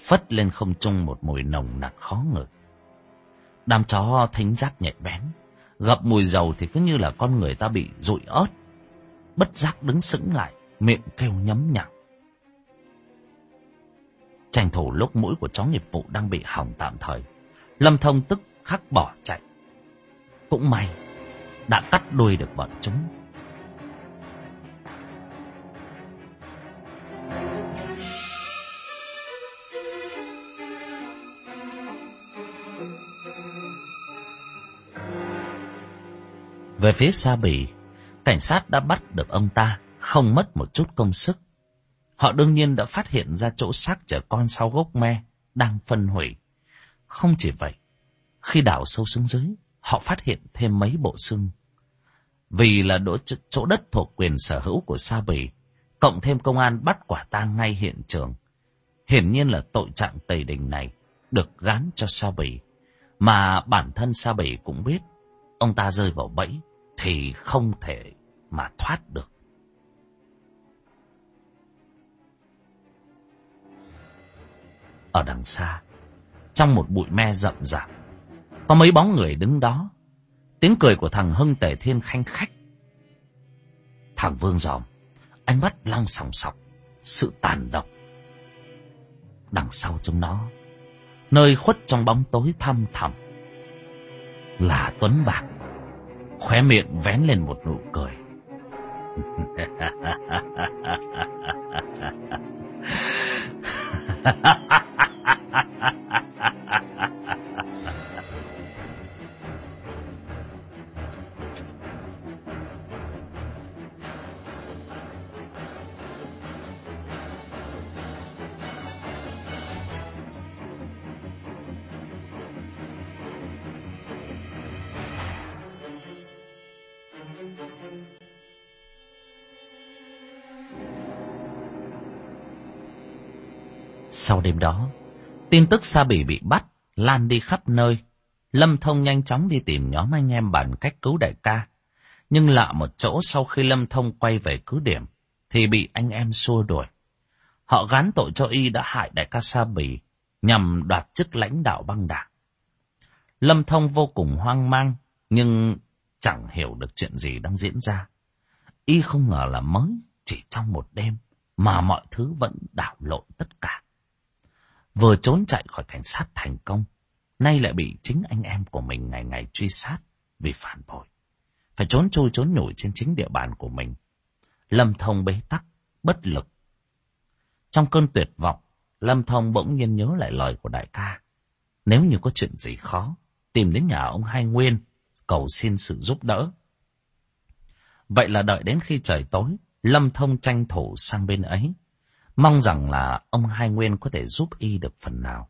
Phất lên không trung một mùi nồng nặc khó ngửi. Đám chó thính giác nhạy bén. Gặp mùi dầu thì cứ như là con người ta bị rụi ớt. Bất giác đứng sững lại, miệng kêu nhấm nhặng. Tranh thủ lúc mũi của chó nghiệp vụ đang bị hỏng tạm thời. Lâm Thông tức khắc bỏ chạy. Cũng may, đã cắt đuôi được bọn chúng. Về phía Sa Bỉ, cảnh sát đã bắt được ông ta, không mất một chút công sức. Họ đương nhiên đã phát hiện ra chỗ xác trẻ con sau gốc me đang phân hủy. Không chỉ vậy, khi đào sâu xuống dưới, họ phát hiện thêm mấy bộ xương. Vì là đỗ chỗ đất thuộc quyền sở hữu của Sa Bỉ, cộng thêm công an bắt quả tang ngay hiện trường. Hiển nhiên là tội trạng tẩy đình này được gán cho Sa Bỉ, mà bản thân Sa Bỉ cũng biết ông ta rơi vào bẫy thì không thể mà thoát được. Ở đằng xa, trong một bụi me rậm rạp, có mấy bóng người đứng đó. Tiếng cười của thằng Hưng Tể Thiên khanh khách. Thằng Vương Giòm, ánh mắt long sòng sọc, sự tàn độc. Đằng sau chúng nó, nơi khuất trong bóng tối thăm thẳm, là Tuấn Bạc khóe miệng vén lên một nụ cười. Sau đêm đó, tin tức Sa Bỉ bị bắt, lan đi khắp nơi. Lâm Thông nhanh chóng đi tìm nhóm anh em bàn cách cứu đại ca. Nhưng lạ một chỗ sau khi Lâm Thông quay về cứ điểm, thì bị anh em xua đuổi. Họ gán tội cho y đã hại đại ca Sa Bỉ, nhằm đoạt chức lãnh đạo băng đảng. Lâm Thông vô cùng hoang mang, nhưng chẳng hiểu được chuyện gì đang diễn ra. Y không ngờ là mới chỉ trong một đêm mà mọi thứ vẫn đảo lộn tất cả. Vừa trốn chạy khỏi cảnh sát thành công, nay lại bị chính anh em của mình ngày ngày truy sát vì phản bội. Phải trốn chui trốn nhủi trên chính địa bàn của mình. Lâm Thông bế tắc, bất lực. Trong cơn tuyệt vọng, Lâm Thông bỗng nhiên nhớ lại lời của đại ca. Nếu như có chuyện gì khó, tìm đến nhà ông Hai Nguyên, cầu xin sự giúp đỡ. Vậy là đợi đến khi trời tối, Lâm Thông tranh thủ sang bên ấy. Mong rằng là ông Hai Nguyên có thể giúp y được phần nào.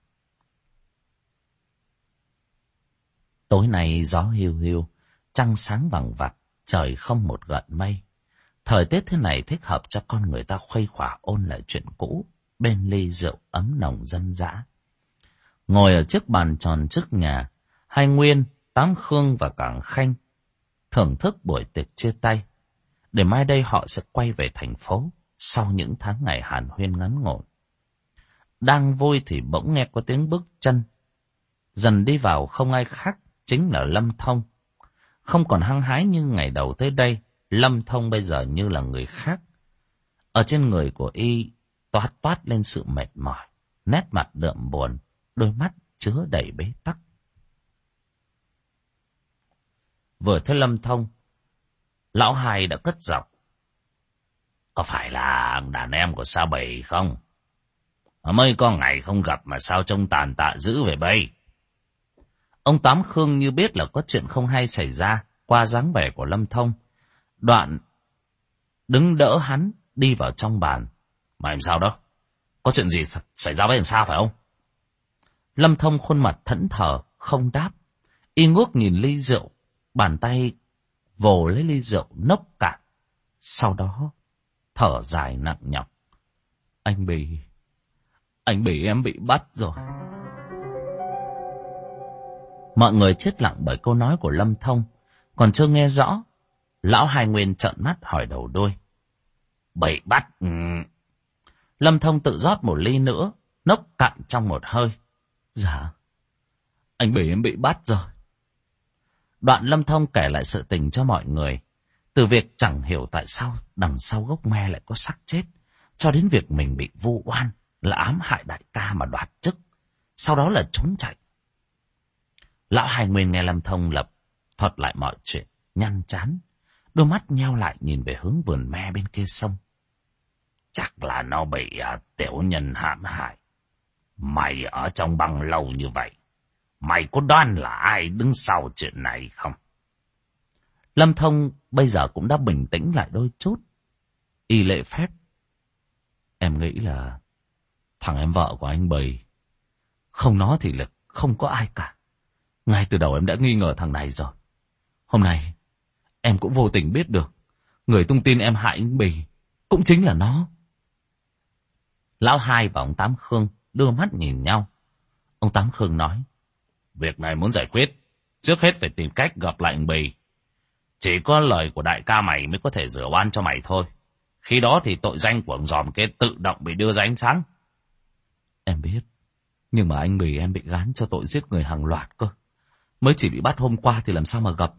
Tối nay gió hiu hiu, trăng sáng bằng vặt, trời không một gợn mây. Thời tiết thế này thích hợp cho con người ta khuây khỏa ôn lại chuyện cũ, bên ly rượu ấm nồng dân dã. Ngồi ở chiếc bàn tròn trước nhà, hai Nguyên, Tám Khương và Cảng Khanh thưởng thức buổi tiệc chia tay. Để mai đây họ sẽ quay về thành phố sau những tháng ngày hàn huyên ngắn ngủn Đang vui thì bỗng nghe có tiếng bước chân. Dần đi vào không ai khác, chính là Lâm Thông. Không còn hăng hái như ngày đầu tới đây, Lâm Thông bây giờ như là người khác. Ở trên người của y toát toát lên sự mệt mỏi, nét mặt đượm buồn, đôi mắt chứa đầy bế tắc. Vừa thấy Lâm Thông, lão hai đã cất giọng. Có phải là đàn em của Sa bầy không? Mới có ngày không gặp mà sao trông tàn tạ dữ về bây. Ông Tám Khương như biết là có chuyện không hay xảy ra qua dáng vẻ của Lâm Thông. Đoạn đứng đỡ hắn đi vào trong bàn. Mà làm sao đó? Có chuyện gì xảy ra với làm sao phải không? Lâm Thông khuôn mặt thẫn thờ, không đáp. Y ngước nhìn ly rượu, bàn tay vồ lấy ly rượu nốc cạn. Sau đó thở dài nặng nhọc. Anh bị... Anh bị em bị bắt rồi. Mọi người chết lặng bởi câu nói của Lâm Thông. Còn chưa nghe rõ. Lão Hai Nguyên trợn mắt hỏi đầu đôi. Bị bắt... Ừ. Lâm Thông tự rót một ly nữa. Nốc cạn trong một hơi. Dạ. Anh bị em bị bắt rồi. Đoạn Lâm Thông kể lại sự tình cho mọi người. Từ việc chẳng hiểu tại sao đằng sau gốc me lại có xác chết, cho đến việc mình bị vu oan là ám hại đại ca mà đoạt chức, sau đó là trốn chạy. Lão Hai Nguyên nghe Lâm Thông lập thuật lại mọi chuyện, nhăn chán, đôi mắt nheo lại nhìn về hướng vườn me bên kia sông. Chắc là nó bị à, tiểu nhân hãm hại. Mày ở trong băng lâu như vậy, mày có đoán là ai đứng sau chuyện này không? Lâm Thông bây giờ cũng đã bình tĩnh lại đôi chút. Y lệ phép. Em nghĩ là thằng em vợ của anh Bầy. Không nó thì là không có ai cả. Ngay từ đầu em đã nghi ngờ thằng này rồi. Hôm nay, em cũng vô tình biết được. Người tung tin em hại anh Bì cũng chính là nó. Lão hai và ông Tám Khương đưa mắt nhìn nhau. Ông Tám Khương nói. Việc này muốn giải quyết. Trước hết phải tìm cách gặp lại anh Bì chỉ có lời của đại ca mày mới có thể rửa oan cho mày thôi. Khi đó thì tội danh của ông giòm kia tự động bị đưa ra ánh sáng. Em biết. Nhưng mà anh Bì em bị gán cho tội giết người hàng loạt cơ. Mới chỉ bị bắt hôm qua thì làm sao mà gặp.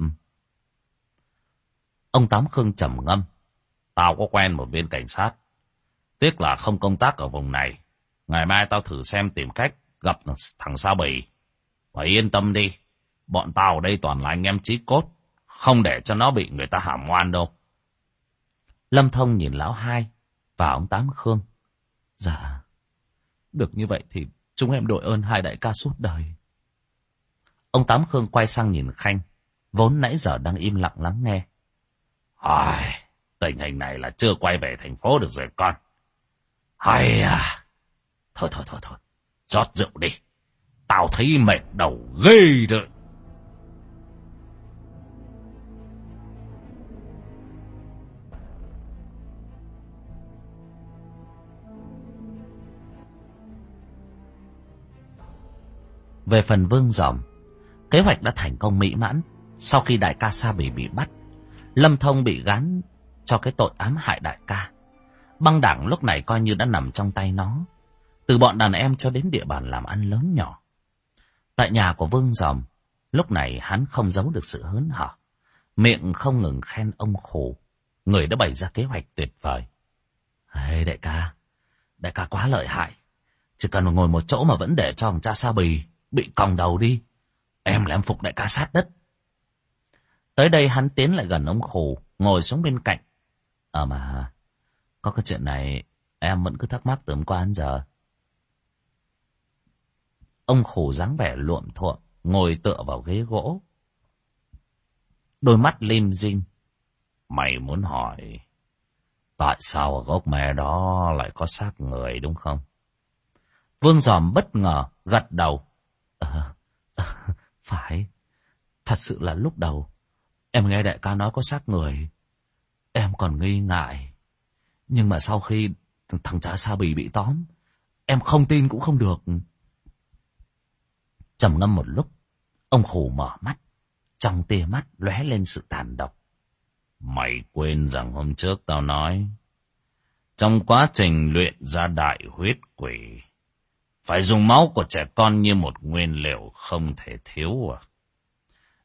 Ông Tám Khương trầm ngâm. Tao có quen một viên cảnh sát. Tiếc là không công tác ở vùng này. Ngày mai tao thử xem tìm cách gặp thằng Sao Bì. Và yên tâm đi. Bọn tao ở đây toàn là anh em chí cốt. Không để cho nó bị người ta hàm oan đâu. Lâm Thông nhìn lão hai và ông Tám Khương. Dạ, được như vậy thì chúng em đội ơn hai đại ca suốt đời. Ông Tám Khương quay sang nhìn Khanh, vốn nãy giờ đang im lặng lắng nghe. Ai, tình hình này là chưa quay về thành phố được rồi con. Hay à, thôi thôi thôi thôi, rót rượu đi. Tao thấy mệt đầu ghê rồi. Về phần Vương Dòm, kế hoạch đã thành công mỹ mãn. Sau khi đại ca Sa Bỉ bị bắt, Lâm Thông bị gán cho cái tội ám hại đại ca. Băng đảng lúc này coi như đã nằm trong tay nó. Từ bọn đàn em cho đến địa bàn làm ăn lớn nhỏ. Tại nhà của Vương Dòm, lúc này hắn không giấu được sự hớn hở. Miệng không ngừng khen ông khổ. người đã bày ra kế hoạch tuyệt vời. Hey, đại ca, đại ca quá lợi hại. Chỉ cần ngồi một chỗ mà vẫn để cho thằng cha Sa Bì bị còng đầu đi. Em là em phục đại ca sát đất. Tới đây hắn tiến lại gần ông khù, ngồi xuống bên cạnh. Ờ mà, có cái chuyện này em vẫn cứ thắc mắc từ hôm qua đến giờ. Ông khù dáng vẻ luộm thuộm, ngồi tựa vào ghế gỗ. Đôi mắt lim dim. Mày muốn hỏi, tại sao ở gốc mẹ đó lại có xác người đúng không? Vương giòm bất ngờ, gật đầu. À, à, phải, thật sự là lúc đầu, em nghe đại ca nói có xác người. Em còn nghi ngại. Nhưng mà sau khi thằng cha Sa Bì bị tóm, em không tin cũng không được. trầm ngâm một lúc, ông khủ mở mắt, trong tia mắt lóe lên sự tàn độc. Mày quên rằng hôm trước tao nói, trong quá trình luyện ra đại huyết quỷ, phải dùng máu của trẻ con như một nguyên liệu không thể thiếu à.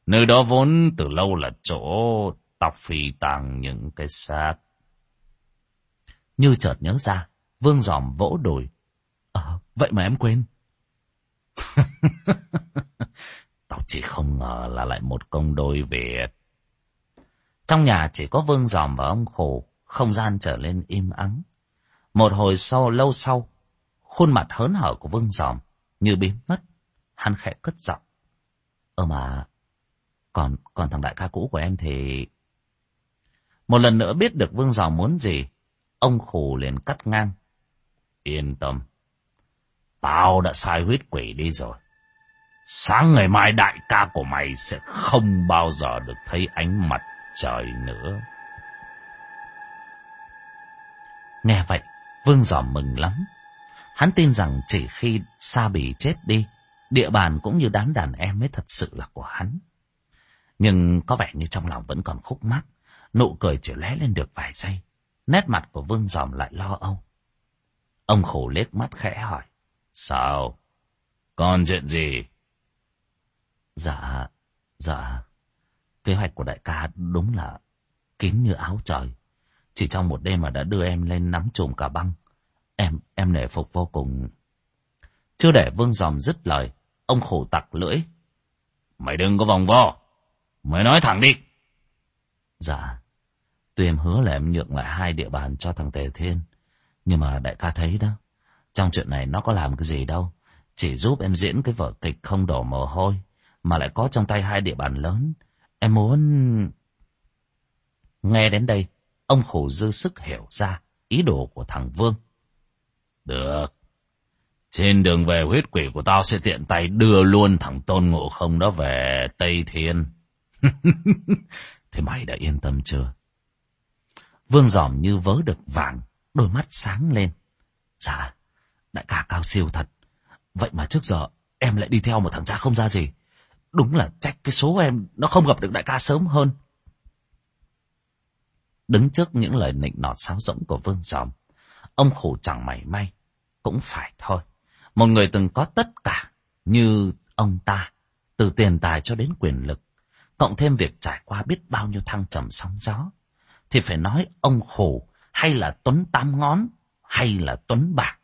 Nơi đó vốn từ lâu là chỗ tóc phi tàng những cái xác. Như chợt nhớ ra, Vương giòm vỗ đùi. Ờ, vậy mà em quên. Tao chỉ không ngờ là lại một công đôi Việt. Trong nhà chỉ có Vương giòm và ông khổ, không gian trở lên im ắng. Một hồi sau, lâu sau, khuôn mặt hớn hở của Vương giòm như biến mất. Hắn khẽ cất giọng. Ơ mà, còn còn thằng đại ca cũ của em thì... Một lần nữa biết được Vương giòm muốn gì, ông khổ liền cắt ngang. Yên tâm. Tao đã sai huyết quỷ đi rồi. Sáng ngày mai đại ca của mày sẽ không bao giờ được thấy ánh mặt trời nữa. Nghe vậy, Vương Giòm mừng lắm. Hắn tin rằng chỉ khi Sa Bì chết đi, địa bàn cũng như đám đàn em mới thật sự là của hắn. Nhưng có vẻ như trong lòng vẫn còn khúc mắc, nụ cười chỉ lé lên được vài giây. Nét mặt của Vương Giòm lại lo âu. Ông khổ liếc mắt khẽ hỏi. Sao? Còn chuyện gì? Dạ, dạ. Kế hoạch của đại ca đúng là kín như áo trời. Chỉ trong một đêm mà đã đưa em lên nắm trùm cả băng. Em, em nể phục vô cùng. Chưa để vương dòm dứt lời, ông khổ tặc lưỡi. Mày đừng có vòng vo. Mày nói thẳng đi. Dạ. Tuy em hứa là em nhượng lại hai địa bàn cho thằng Tề Thiên. Nhưng mà đại ca thấy đó. Trong chuyện này nó có làm cái gì đâu. Chỉ giúp em diễn cái vở kịch không đổ mồ hôi. Mà lại có trong tay hai địa bàn lớn. Em muốn... Nghe đến đây, ông khổ dư sức hiểu ra ý đồ của thằng Vương. Được. Trên đường về huyết quỷ của tao sẽ tiện tay đưa luôn thằng Tôn Ngộ Không đó về Tây Thiên. Thế mày đã yên tâm chưa? Vương giỏm như vớ được vàng, đôi mắt sáng lên. Dạ, đại ca cao siêu thật. Vậy mà trước giờ em lại đi theo một thằng cha không ra gì. Đúng là trách cái số em nó không gặp được đại ca sớm hơn. Đứng trước những lời nịnh nọt sáo rỗng của Vương giỏm, ông khổ chẳng mảy may, cũng phải thôi. Một người từng có tất cả như ông ta, từ tiền tài cho đến quyền lực, cộng thêm việc trải qua biết bao nhiêu thăng trầm sóng gió, thì phải nói ông khổ hay là Tuấn Tám Ngón hay là Tuấn Bạc.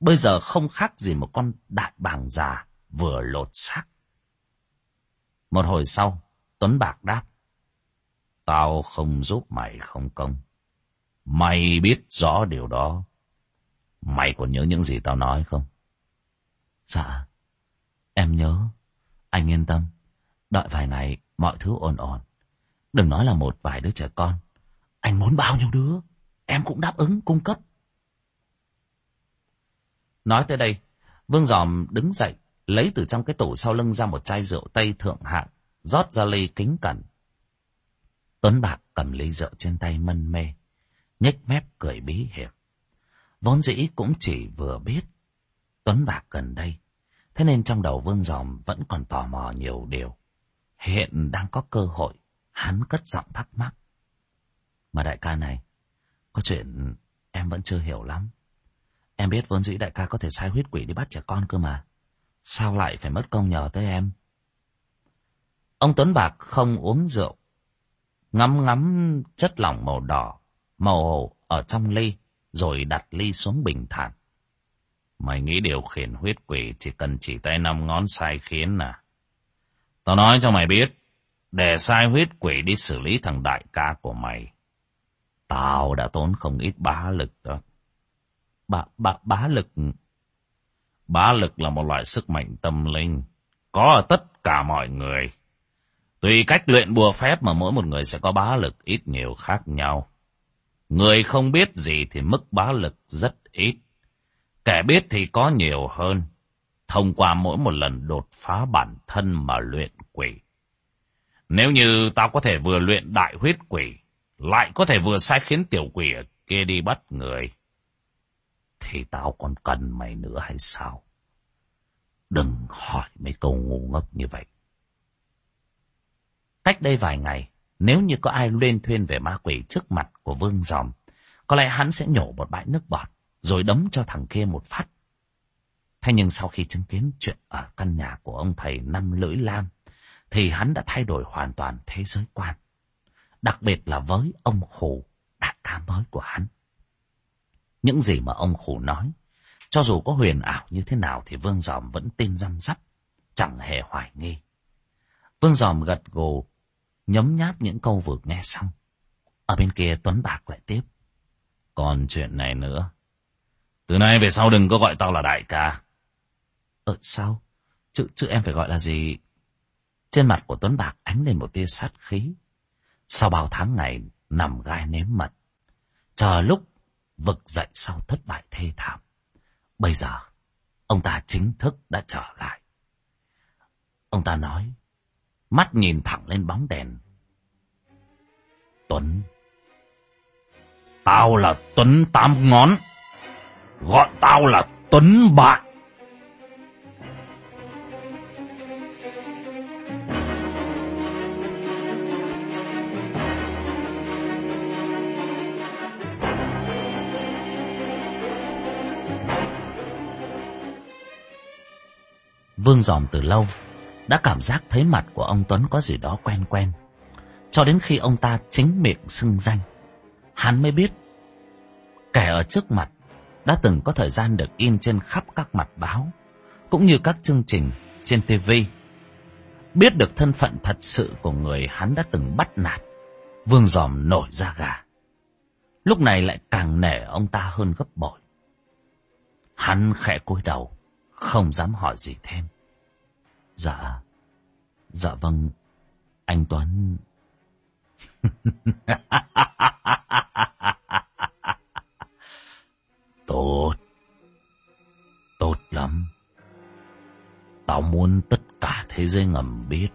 Bây giờ không khác gì một con đại bàng già vừa lột xác. Một hồi sau, Tuấn Bạc đáp. Tao không giúp mày không công. Mày biết rõ điều đó. Mày còn nhớ những gì tao nói không? Dạ, em nhớ. Anh yên tâm. Đợi vài ngày, mọi thứ ổn ổn. Đừng nói là một vài đứa trẻ con. Anh muốn bao nhiêu đứa, em cũng đáp ứng cung cấp. Nói tới đây, Vương Giòm đứng dậy, lấy từ trong cái tủ sau lưng ra một chai rượu Tây thượng hạng, rót ra ly kính cẩn. Tuấn Bạc cầm ly rượu trên tay mân mê, nhếch mép cười bí hiểm. Vốn dĩ cũng chỉ vừa biết Tuấn Bạc gần đây, thế nên trong đầu Vương dòm vẫn còn tò mò nhiều điều. Hiện đang có cơ hội, hắn cất giọng thắc mắc. Mà đại ca này, có chuyện em vẫn chưa hiểu lắm. Em biết vốn dĩ đại ca có thể sai huyết quỷ đi bắt trẻ con cơ mà. Sao lại phải mất công nhờ tới em? Ông Tuấn Bạc không uống rượu. ngắm ngắm chất lỏng màu đỏ, màu hồ ở trong ly, rồi đặt ly xuống bình thản. Mày nghĩ điều khiển huyết quỷ chỉ cần chỉ tay năm ngón sai khiến à? Tao nói cho mày biết, để sai huyết quỷ đi xử lý thằng đại ca của mày. Tao đã tốn không ít bá lực đó. Bá, bá, bá lực... Bá lực là một loại sức mạnh tâm linh, có ở tất cả mọi người. Tùy cách luyện bùa phép mà mỗi một người sẽ có bá lực ít nhiều khác nhau. Người không biết gì thì mức bá lực rất ít. Kẻ biết thì có nhiều hơn. Thông qua mỗi một lần đột phá bản thân mà luyện quỷ. Nếu như tao có thể vừa luyện đại huyết quỷ, lại có thể vừa sai khiến tiểu quỷ ở kia đi bắt người, thì tao còn cần mày nữa hay sao? Đừng hỏi mấy câu ngu ngốc như vậy. Cách đây vài ngày, nếu như có ai lên thuyên về ma quỷ trước mặt của Vương Giòm, có lẽ hắn sẽ nhổ một bãi nước bọt, rồi đấm cho thằng kia một phát. Thế nhưng sau khi chứng kiến chuyện ở căn nhà của ông thầy năm lưỡi lam, thì hắn đã thay đổi hoàn toàn thế giới quan. Đặc biệt là với ông Khủ, đại ca mới của hắn. Những gì mà ông Khủ nói, cho dù có huyền ảo như thế nào thì Vương Giòm vẫn tin răm rắp, chẳng hề hoài nghi. Vương Giòm gật gù, nhấm nháp những câu vừa nghe xong. Ở bên kia Tuấn Bạc lại tiếp. Còn chuyện này nữa. Từ nay về sau đừng có gọi tao là đại ca. Ờ sao? Chứ, chứ em phải gọi là gì? Trên mặt của Tuấn Bạc ánh lên một tia sát khí. Sau bao tháng ngày nằm gai nếm mật. Chờ lúc vực dậy sau thất bại thê thảm. Bây giờ, ông ta chính thức đã trở lại. Ông ta nói, mắt nhìn thẳng lên bóng đèn. Tuấn, tao là Tuấn Tám Ngón, gọi tao là Tuấn Bạc. Vương dòm từ lâu, đã cảm giác thấy mặt của ông Tuấn có gì đó quen quen. Cho đến khi ông ta chính miệng xưng danh, hắn mới biết kẻ ở trước mặt đã từng có thời gian được in trên khắp các mặt báo, cũng như các chương trình trên TV. Biết được thân phận thật sự của người hắn đã từng bắt nạt, vương giòm nổi ra gà. Lúc này lại càng nể ông ta hơn gấp bội. Hắn khẽ cúi đầu, không dám hỏi gì thêm. Dạ, dạ vâng, anh toán, tốt, tốt lắm. Tao muốn tất cả thế giới ngầm biết.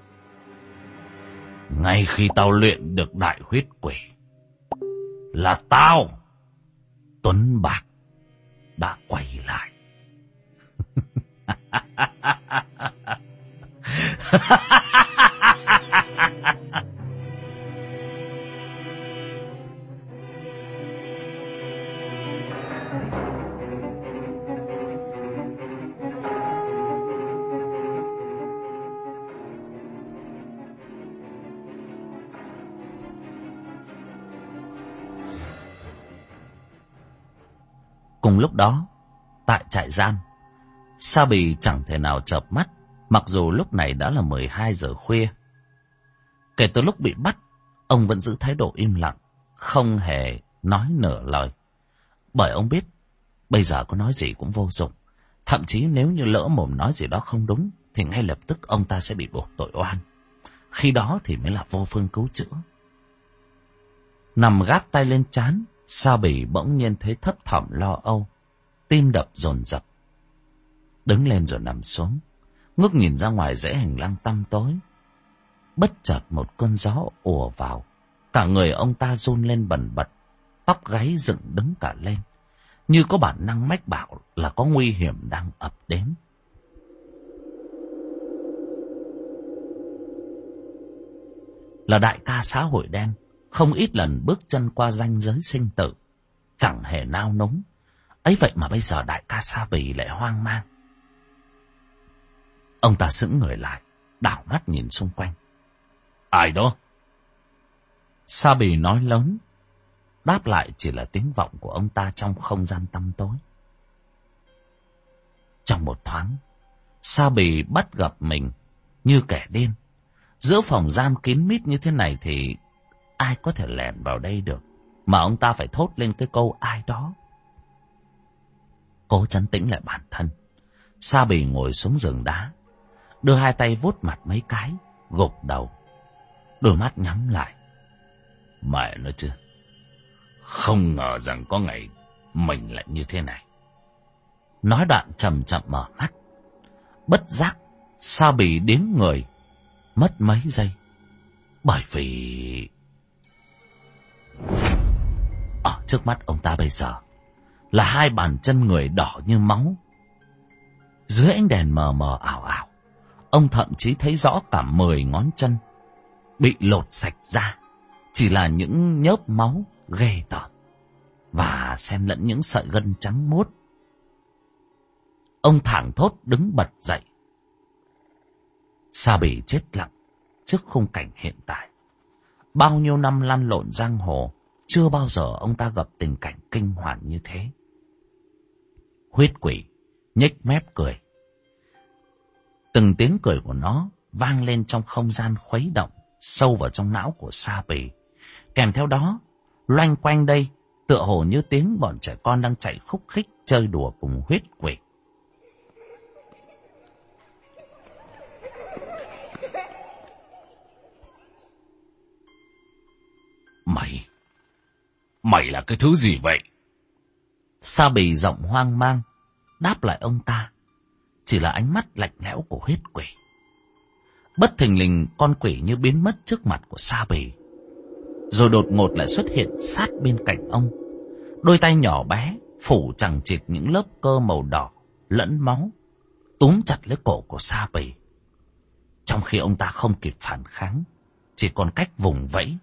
Ngay khi tao luyện được đại huyết quỷ, là tao, Tuấn Bạc, đã quay lại. Cùng lúc đó, tại trại giam, Sa Bì chẳng thể nào chợp mắt Mặc dù lúc này đã là 12 giờ khuya. Kể từ lúc bị bắt, ông vẫn giữ thái độ im lặng, không hề nói nửa lời. Bởi ông biết, bây giờ có nói gì cũng vô dụng. Thậm chí nếu như lỡ mồm nói gì đó không đúng, thì ngay lập tức ông ta sẽ bị buộc tội oan. Khi đó thì mới là vô phương cứu chữa. Nằm gác tay lên chán, Sa Bỉ bỗng nhiên thấy thấp thỏm lo âu, tim đập dồn dập. Đứng lên rồi nằm xuống ngước nhìn ra ngoài dãy hành lang tăm tối. Bất chợt một cơn gió ùa vào, cả người ông ta run lên bần bật, tóc gáy dựng đứng cả lên, như có bản năng mách bảo là có nguy hiểm đang ập đến. Là đại ca xã hội đen, không ít lần bước chân qua ranh giới sinh tử, chẳng hề nao núng. ấy vậy mà bây giờ đại ca Sa Bì lại hoang mang. Ông ta sững người lại, đảo mắt nhìn xung quanh. Ai đó? Sa bì nói lớn. Đáp lại chỉ là tiếng vọng của ông ta trong không gian tăm tối. Trong một thoáng, Sa bì bắt gặp mình như kẻ điên. Giữa phòng giam kín mít như thế này thì ai có thể lẻn vào đây được. Mà ông ta phải thốt lên cái câu ai đó. Cố chấn tĩnh lại bản thân. Sa bì ngồi xuống giường đá. Đưa hai tay vuốt mặt mấy cái. Gục đầu. Đôi mắt nhắm lại. Mẹ nó chứ. Không ngờ rằng có ngày mình lại như thế này. Nói đoạn chậm chậm mở mắt. Bất giác. sao bì đếm người. Mất mấy giây. Bởi vì... Ở trước mắt ông ta bây giờ là hai bàn chân người đỏ như máu. Dưới ánh đèn mờ mờ ảo ảo, ông thậm chí thấy rõ cả mười ngón chân bị lột sạch ra, chỉ là những nhớp máu ghê tởm và xen lẫn những sợi gân trắng muốt. Ông thẳng thốt đứng bật dậy. Sa bỉ chết lặng trước khung cảnh hiện tại. Bao nhiêu năm lăn lộn giang hồ, chưa bao giờ ông ta gặp tình cảnh kinh hoàng như thế. Huyết quỷ, nhếch mép cười. Từng tiếng cười của nó vang lên trong không gian khuấy động, sâu vào trong não của Sa Bì. Kèm theo đó, loanh quanh đây, tựa hồ như tiếng bọn trẻ con đang chạy khúc khích chơi đùa cùng huyết quỷ. Mày, mày là cái thứ gì vậy? Sa bì giọng hoang mang, đáp lại ông ta. Chỉ là ánh mắt lạnh lẽo của huyết quỷ. Bất thình lình con quỷ như biến mất trước mặt của Sa bì. Rồi đột ngột lại xuất hiện sát bên cạnh ông. Đôi tay nhỏ bé, phủ chẳng chịt những lớp cơ màu đỏ, lẫn máu, túm chặt lấy cổ của Sa bì. Trong khi ông ta không kịp phản kháng, chỉ còn cách vùng vẫy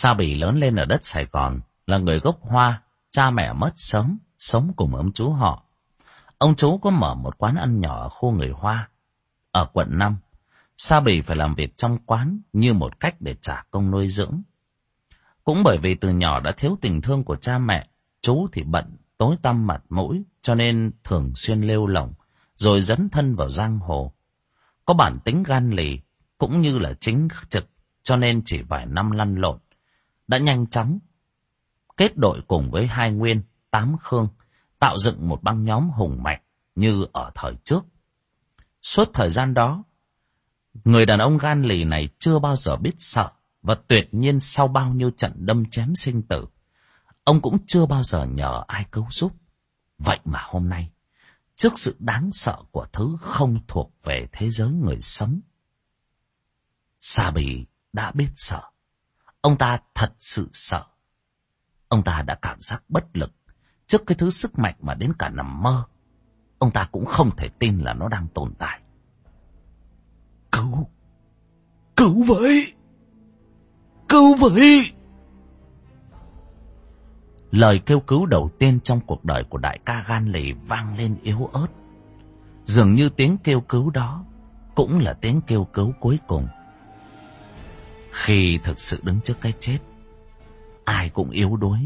Sa Bỉ lớn lên ở đất Sài Gòn, là người gốc Hoa, cha mẹ mất sớm, sống cùng ông chú họ. Ông chú có mở một quán ăn nhỏ ở khu người Hoa, ở quận 5. Sa Bỉ phải làm việc trong quán như một cách để trả công nuôi dưỡng. Cũng bởi vì từ nhỏ đã thiếu tình thương của cha mẹ, chú thì bận, tối tăm mặt mũi, cho nên thường xuyên lêu lỏng, rồi dấn thân vào giang hồ. Có bản tính gan lì, cũng như là chính trực, cho nên chỉ vài năm lăn lộn đã nhanh chóng kết đội cùng với hai nguyên, tám khương, tạo dựng một băng nhóm hùng mạnh như ở thời trước. Suốt thời gian đó, người đàn ông gan lì này chưa bao giờ biết sợ và tuyệt nhiên sau bao nhiêu trận đâm chém sinh tử, ông cũng chưa bao giờ nhờ ai cứu giúp. Vậy mà hôm nay, trước sự đáng sợ của thứ không thuộc về thế giới người sống, Sa Bì đã biết sợ. Ông ta thật sự sợ. Ông ta đã cảm giác bất lực trước cái thứ sức mạnh mà đến cả nằm mơ. Ông ta cũng không thể tin là nó đang tồn tại. Cứu! Cứu với! Cứu với! Lời kêu cứu đầu tiên trong cuộc đời của đại ca gan lì vang lên yếu ớt. Dường như tiếng kêu cứu đó cũng là tiếng kêu cứu cuối cùng. Khi thực sự đứng trước cái chết, ai cũng yếu đuối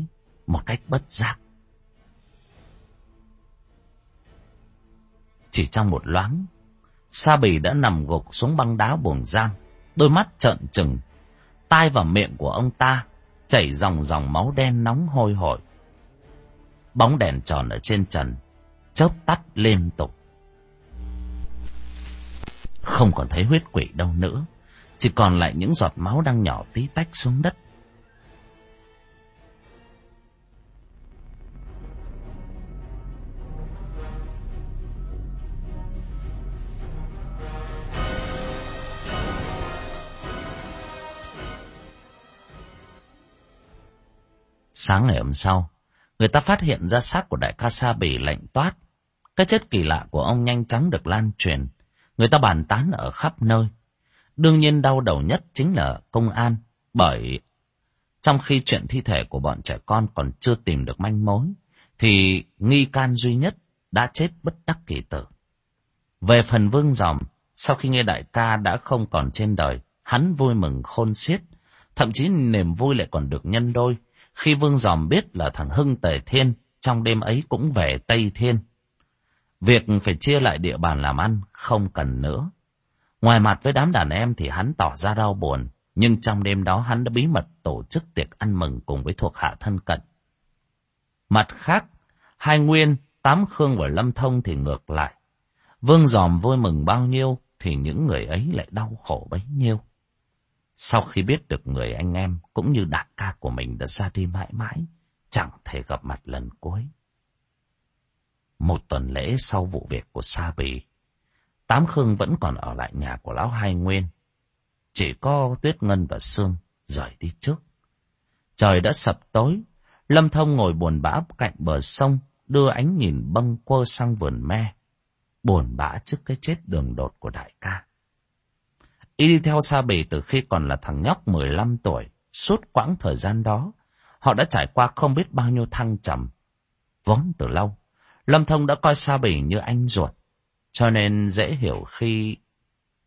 một cách bất giác. Chỉ trong một loáng, Sa Bì đã nằm gục xuống băng đá buồng giam, đôi mắt trợn trừng, tai và miệng của ông ta chảy dòng dòng máu đen nóng hôi hổi. Bóng đèn tròn ở trên trần, chớp tắt liên tục. Không còn thấy huyết quỷ đâu nữa. Chỉ còn lại những giọt máu đang nhỏ tí tách xuống đất. Sáng ngày hôm sau, người ta phát hiện ra xác của đại ca Sa Bỉ lạnh toát. Cái chết kỳ lạ của ông nhanh chóng được lan truyền. Người ta bàn tán ở khắp nơi. Đương nhiên đau đầu nhất chính là công an, bởi trong khi chuyện thi thể của bọn trẻ con còn chưa tìm được manh mối, thì nghi can duy nhất đã chết bất đắc kỳ tử. Về phần vương dòm, sau khi nghe đại ca đã không còn trên đời, hắn vui mừng khôn xiết. Thậm chí niềm vui lại còn được nhân đôi, khi vương dòm biết là thằng Hưng Tề Thiên trong đêm ấy cũng về Tây Thiên. Việc phải chia lại địa bàn làm ăn không cần nữa. Ngoài mặt với đám đàn em thì hắn tỏ ra đau buồn, nhưng trong đêm đó hắn đã bí mật tổ chức tiệc ăn mừng cùng với thuộc hạ thân cận. Mặt khác, hai nguyên, tám khương và lâm thông thì ngược lại. Vương giòm vui mừng bao nhiêu thì những người ấy lại đau khổ bấy nhiêu. Sau khi biết được người anh em cũng như đại ca của mình đã ra đi mãi mãi, chẳng thể gặp mặt lần cuối. Một tuần lễ sau vụ việc của Sa Bì, Tám Khương vẫn còn ở lại nhà của Lão Hai Nguyên. Chỉ có Tuyết Ngân và Sương rời đi trước. Trời đã sập tối, Lâm Thông ngồi buồn bã cạnh bờ sông, đưa ánh nhìn bâng quơ sang vườn me, buồn bã trước cái chết đường đột của đại ca. Y đi theo Sa Bì từ khi còn là thằng nhóc 15 tuổi, suốt quãng thời gian đó, họ đã trải qua không biết bao nhiêu thăng trầm. Vốn từ lâu, Lâm Thông đã coi Sa Bì như anh ruột, cho nên dễ hiểu khi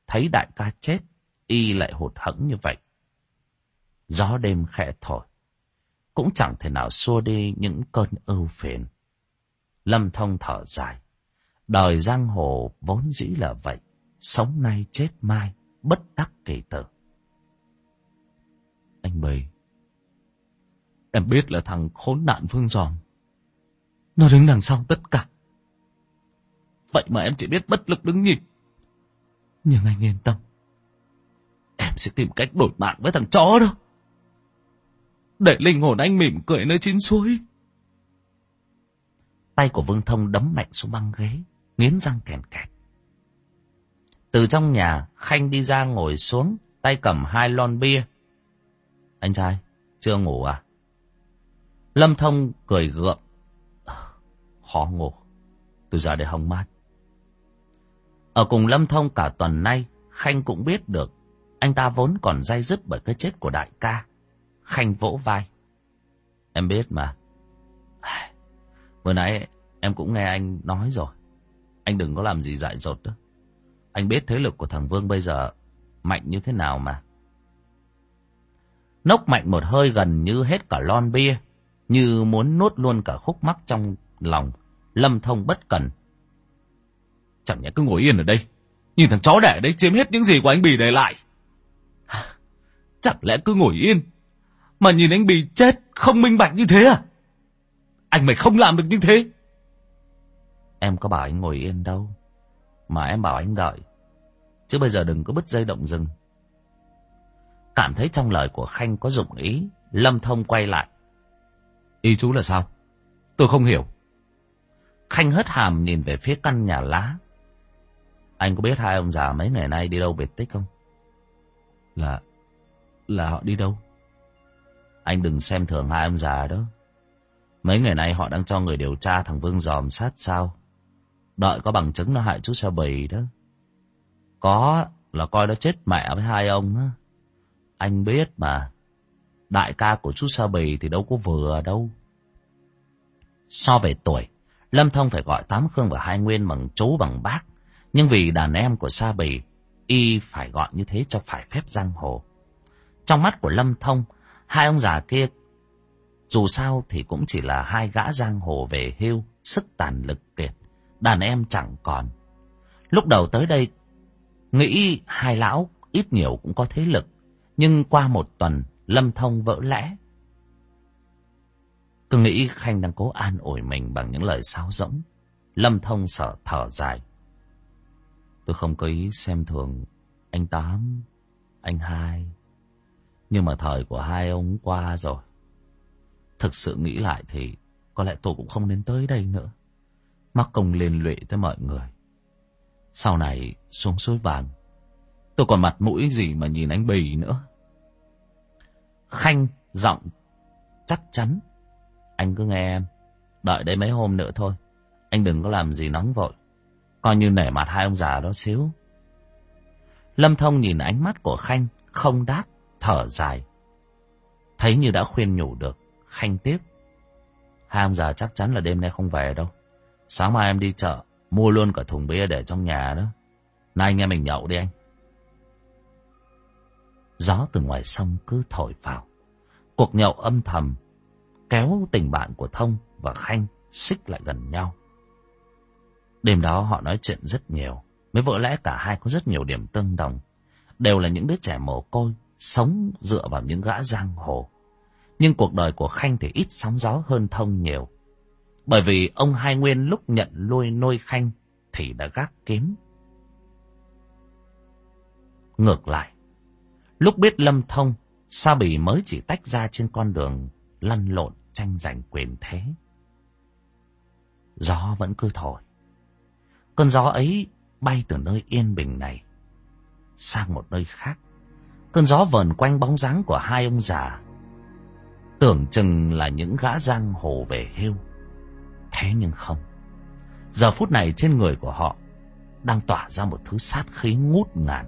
thấy đại ca chết, y lại hụt hẫng như vậy. Gió đêm khẽ thổi, cũng chẳng thể nào xua đi những cơn ưu phiền. Lâm Thông thở dài, đời giang hồ vốn dĩ là vậy, sống nay chết mai, bất đắc kỳ tử. Anh Bì, em biết là thằng khốn nạn Phương Giòm, nó đứng đằng sau tất cả. Vậy mà em chỉ biết bất lực đứng nhìn. Nhưng anh yên tâm. Em sẽ tìm cách đổi mạng với thằng chó đó. Để linh hồn anh mỉm cười nơi chín suối. Tay của Vương Thông đấm mạnh xuống băng ghế, nghiến răng kèn kẹt. Từ trong nhà, Khanh đi ra ngồi xuống, tay cầm hai lon bia. Anh trai, chưa ngủ à? Lâm Thông cười gượng. Ờ, khó ngủ, từ giờ để hóng mát. Ở cùng Lâm Thông cả tuần nay, Khanh cũng biết được, anh ta vốn còn dây dứt bởi cái chết của đại ca. Khanh vỗ vai. Em biết mà. Vừa nãy em cũng nghe anh nói rồi. Anh đừng có làm gì dại dột đó. Anh biết thế lực của thằng Vương bây giờ mạnh như thế nào mà. Nốc mạnh một hơi gần như hết cả lon bia, như muốn nuốt luôn cả khúc mắc trong lòng. Lâm Thông bất cần. Chẳng nhẽ cứ ngồi yên ở đây, nhìn thằng chó đẻ đấy chiếm hết những gì của anh Bì để lại. Chẳng lẽ cứ ngồi yên, mà nhìn anh Bì chết không minh bạch như thế à? Anh mày không làm được như thế. Em có bảo anh ngồi yên đâu, mà em bảo anh đợi. Chứ bây giờ đừng có bứt dây động rừng. Cảm thấy trong lời của Khanh có dụng ý, Lâm Thông quay lại. Ý chú là sao? Tôi không hiểu. Khanh hất hàm nhìn về phía căn nhà lá. Anh có biết hai ông già mấy ngày nay đi đâu biệt tích không? Là... là họ đi đâu? Anh đừng xem thường hai ông già đó. Mấy ngày nay họ đang cho người điều tra thằng Vương dòm sát sao. Đợi có bằng chứng nó hại chú Sa Bì đó. Có là coi nó chết mẹ với hai ông á. Anh biết mà. Đại ca của chú Sa Bì thì đâu có vừa đâu. So về tuổi, Lâm Thông phải gọi Tám Khương và Hai Nguyên bằng chú bằng bác. Nhưng vì đàn em của Sa Bì, y phải gọi như thế cho phải phép giang hồ. Trong mắt của Lâm Thông, hai ông già kia dù sao thì cũng chỉ là hai gã giang hồ về hưu, sức tàn lực kiệt. Đàn em chẳng còn. Lúc đầu tới đây, nghĩ hai lão ít nhiều cũng có thế lực. Nhưng qua một tuần, Lâm Thông vỡ lẽ. Cứ nghĩ Khanh đang cố an ủi mình bằng những lời sáo rỗng. Lâm Thông sợ thở dài. Tôi không có ý xem thường anh Tám, anh Hai. Nhưng mà thời của hai ông qua rồi. Thực sự nghĩ lại thì có lẽ tôi cũng không nên tới đây nữa. Mắc công liên lụy tới mọi người. Sau này xuống suối vàng, tôi còn mặt mũi gì mà nhìn anh Bì nữa. Khanh giọng chắc chắn. Anh cứ nghe em, đợi đấy mấy hôm nữa thôi. Anh đừng có làm gì nóng vội. Coi như nể mặt hai ông già đó xíu. Lâm Thông nhìn ánh mắt của Khanh, không đáp, thở dài. Thấy như đã khuyên nhủ được, Khanh tiếp. Hai ông già chắc chắn là đêm nay không về đâu. Sáng mai em đi chợ, mua luôn cả thùng bia để trong nhà đó. Nay anh em mình nhậu đi anh. Gió từ ngoài sông cứ thổi vào. Cuộc nhậu âm thầm, kéo tình bạn của Thông và Khanh xích lại gần nhau. Đêm đó họ nói chuyện rất nhiều. Mới vỡ lẽ cả hai có rất nhiều điểm tương đồng. Đều là những đứa trẻ mồ côi, sống dựa vào những gã giang hồ. Nhưng cuộc đời của Khanh thì ít sóng gió hơn Thông nhiều. Bởi vì ông Hai Nguyên lúc nhận nuôi nuôi Khanh thì đã gác kiếm. Ngược lại, lúc biết Lâm Thông, Sa Bì mới chỉ tách ra trên con đường lăn lộn tranh giành quyền thế. Gió vẫn cứ thổi. Cơn gió ấy bay từ nơi yên bình này sang một nơi khác. Cơn gió vờn quanh bóng dáng của hai ông già. Tưởng chừng là những gã giang hồ về hưu. Thế nhưng không. Giờ phút này trên người của họ đang tỏa ra một thứ sát khí ngút ngàn.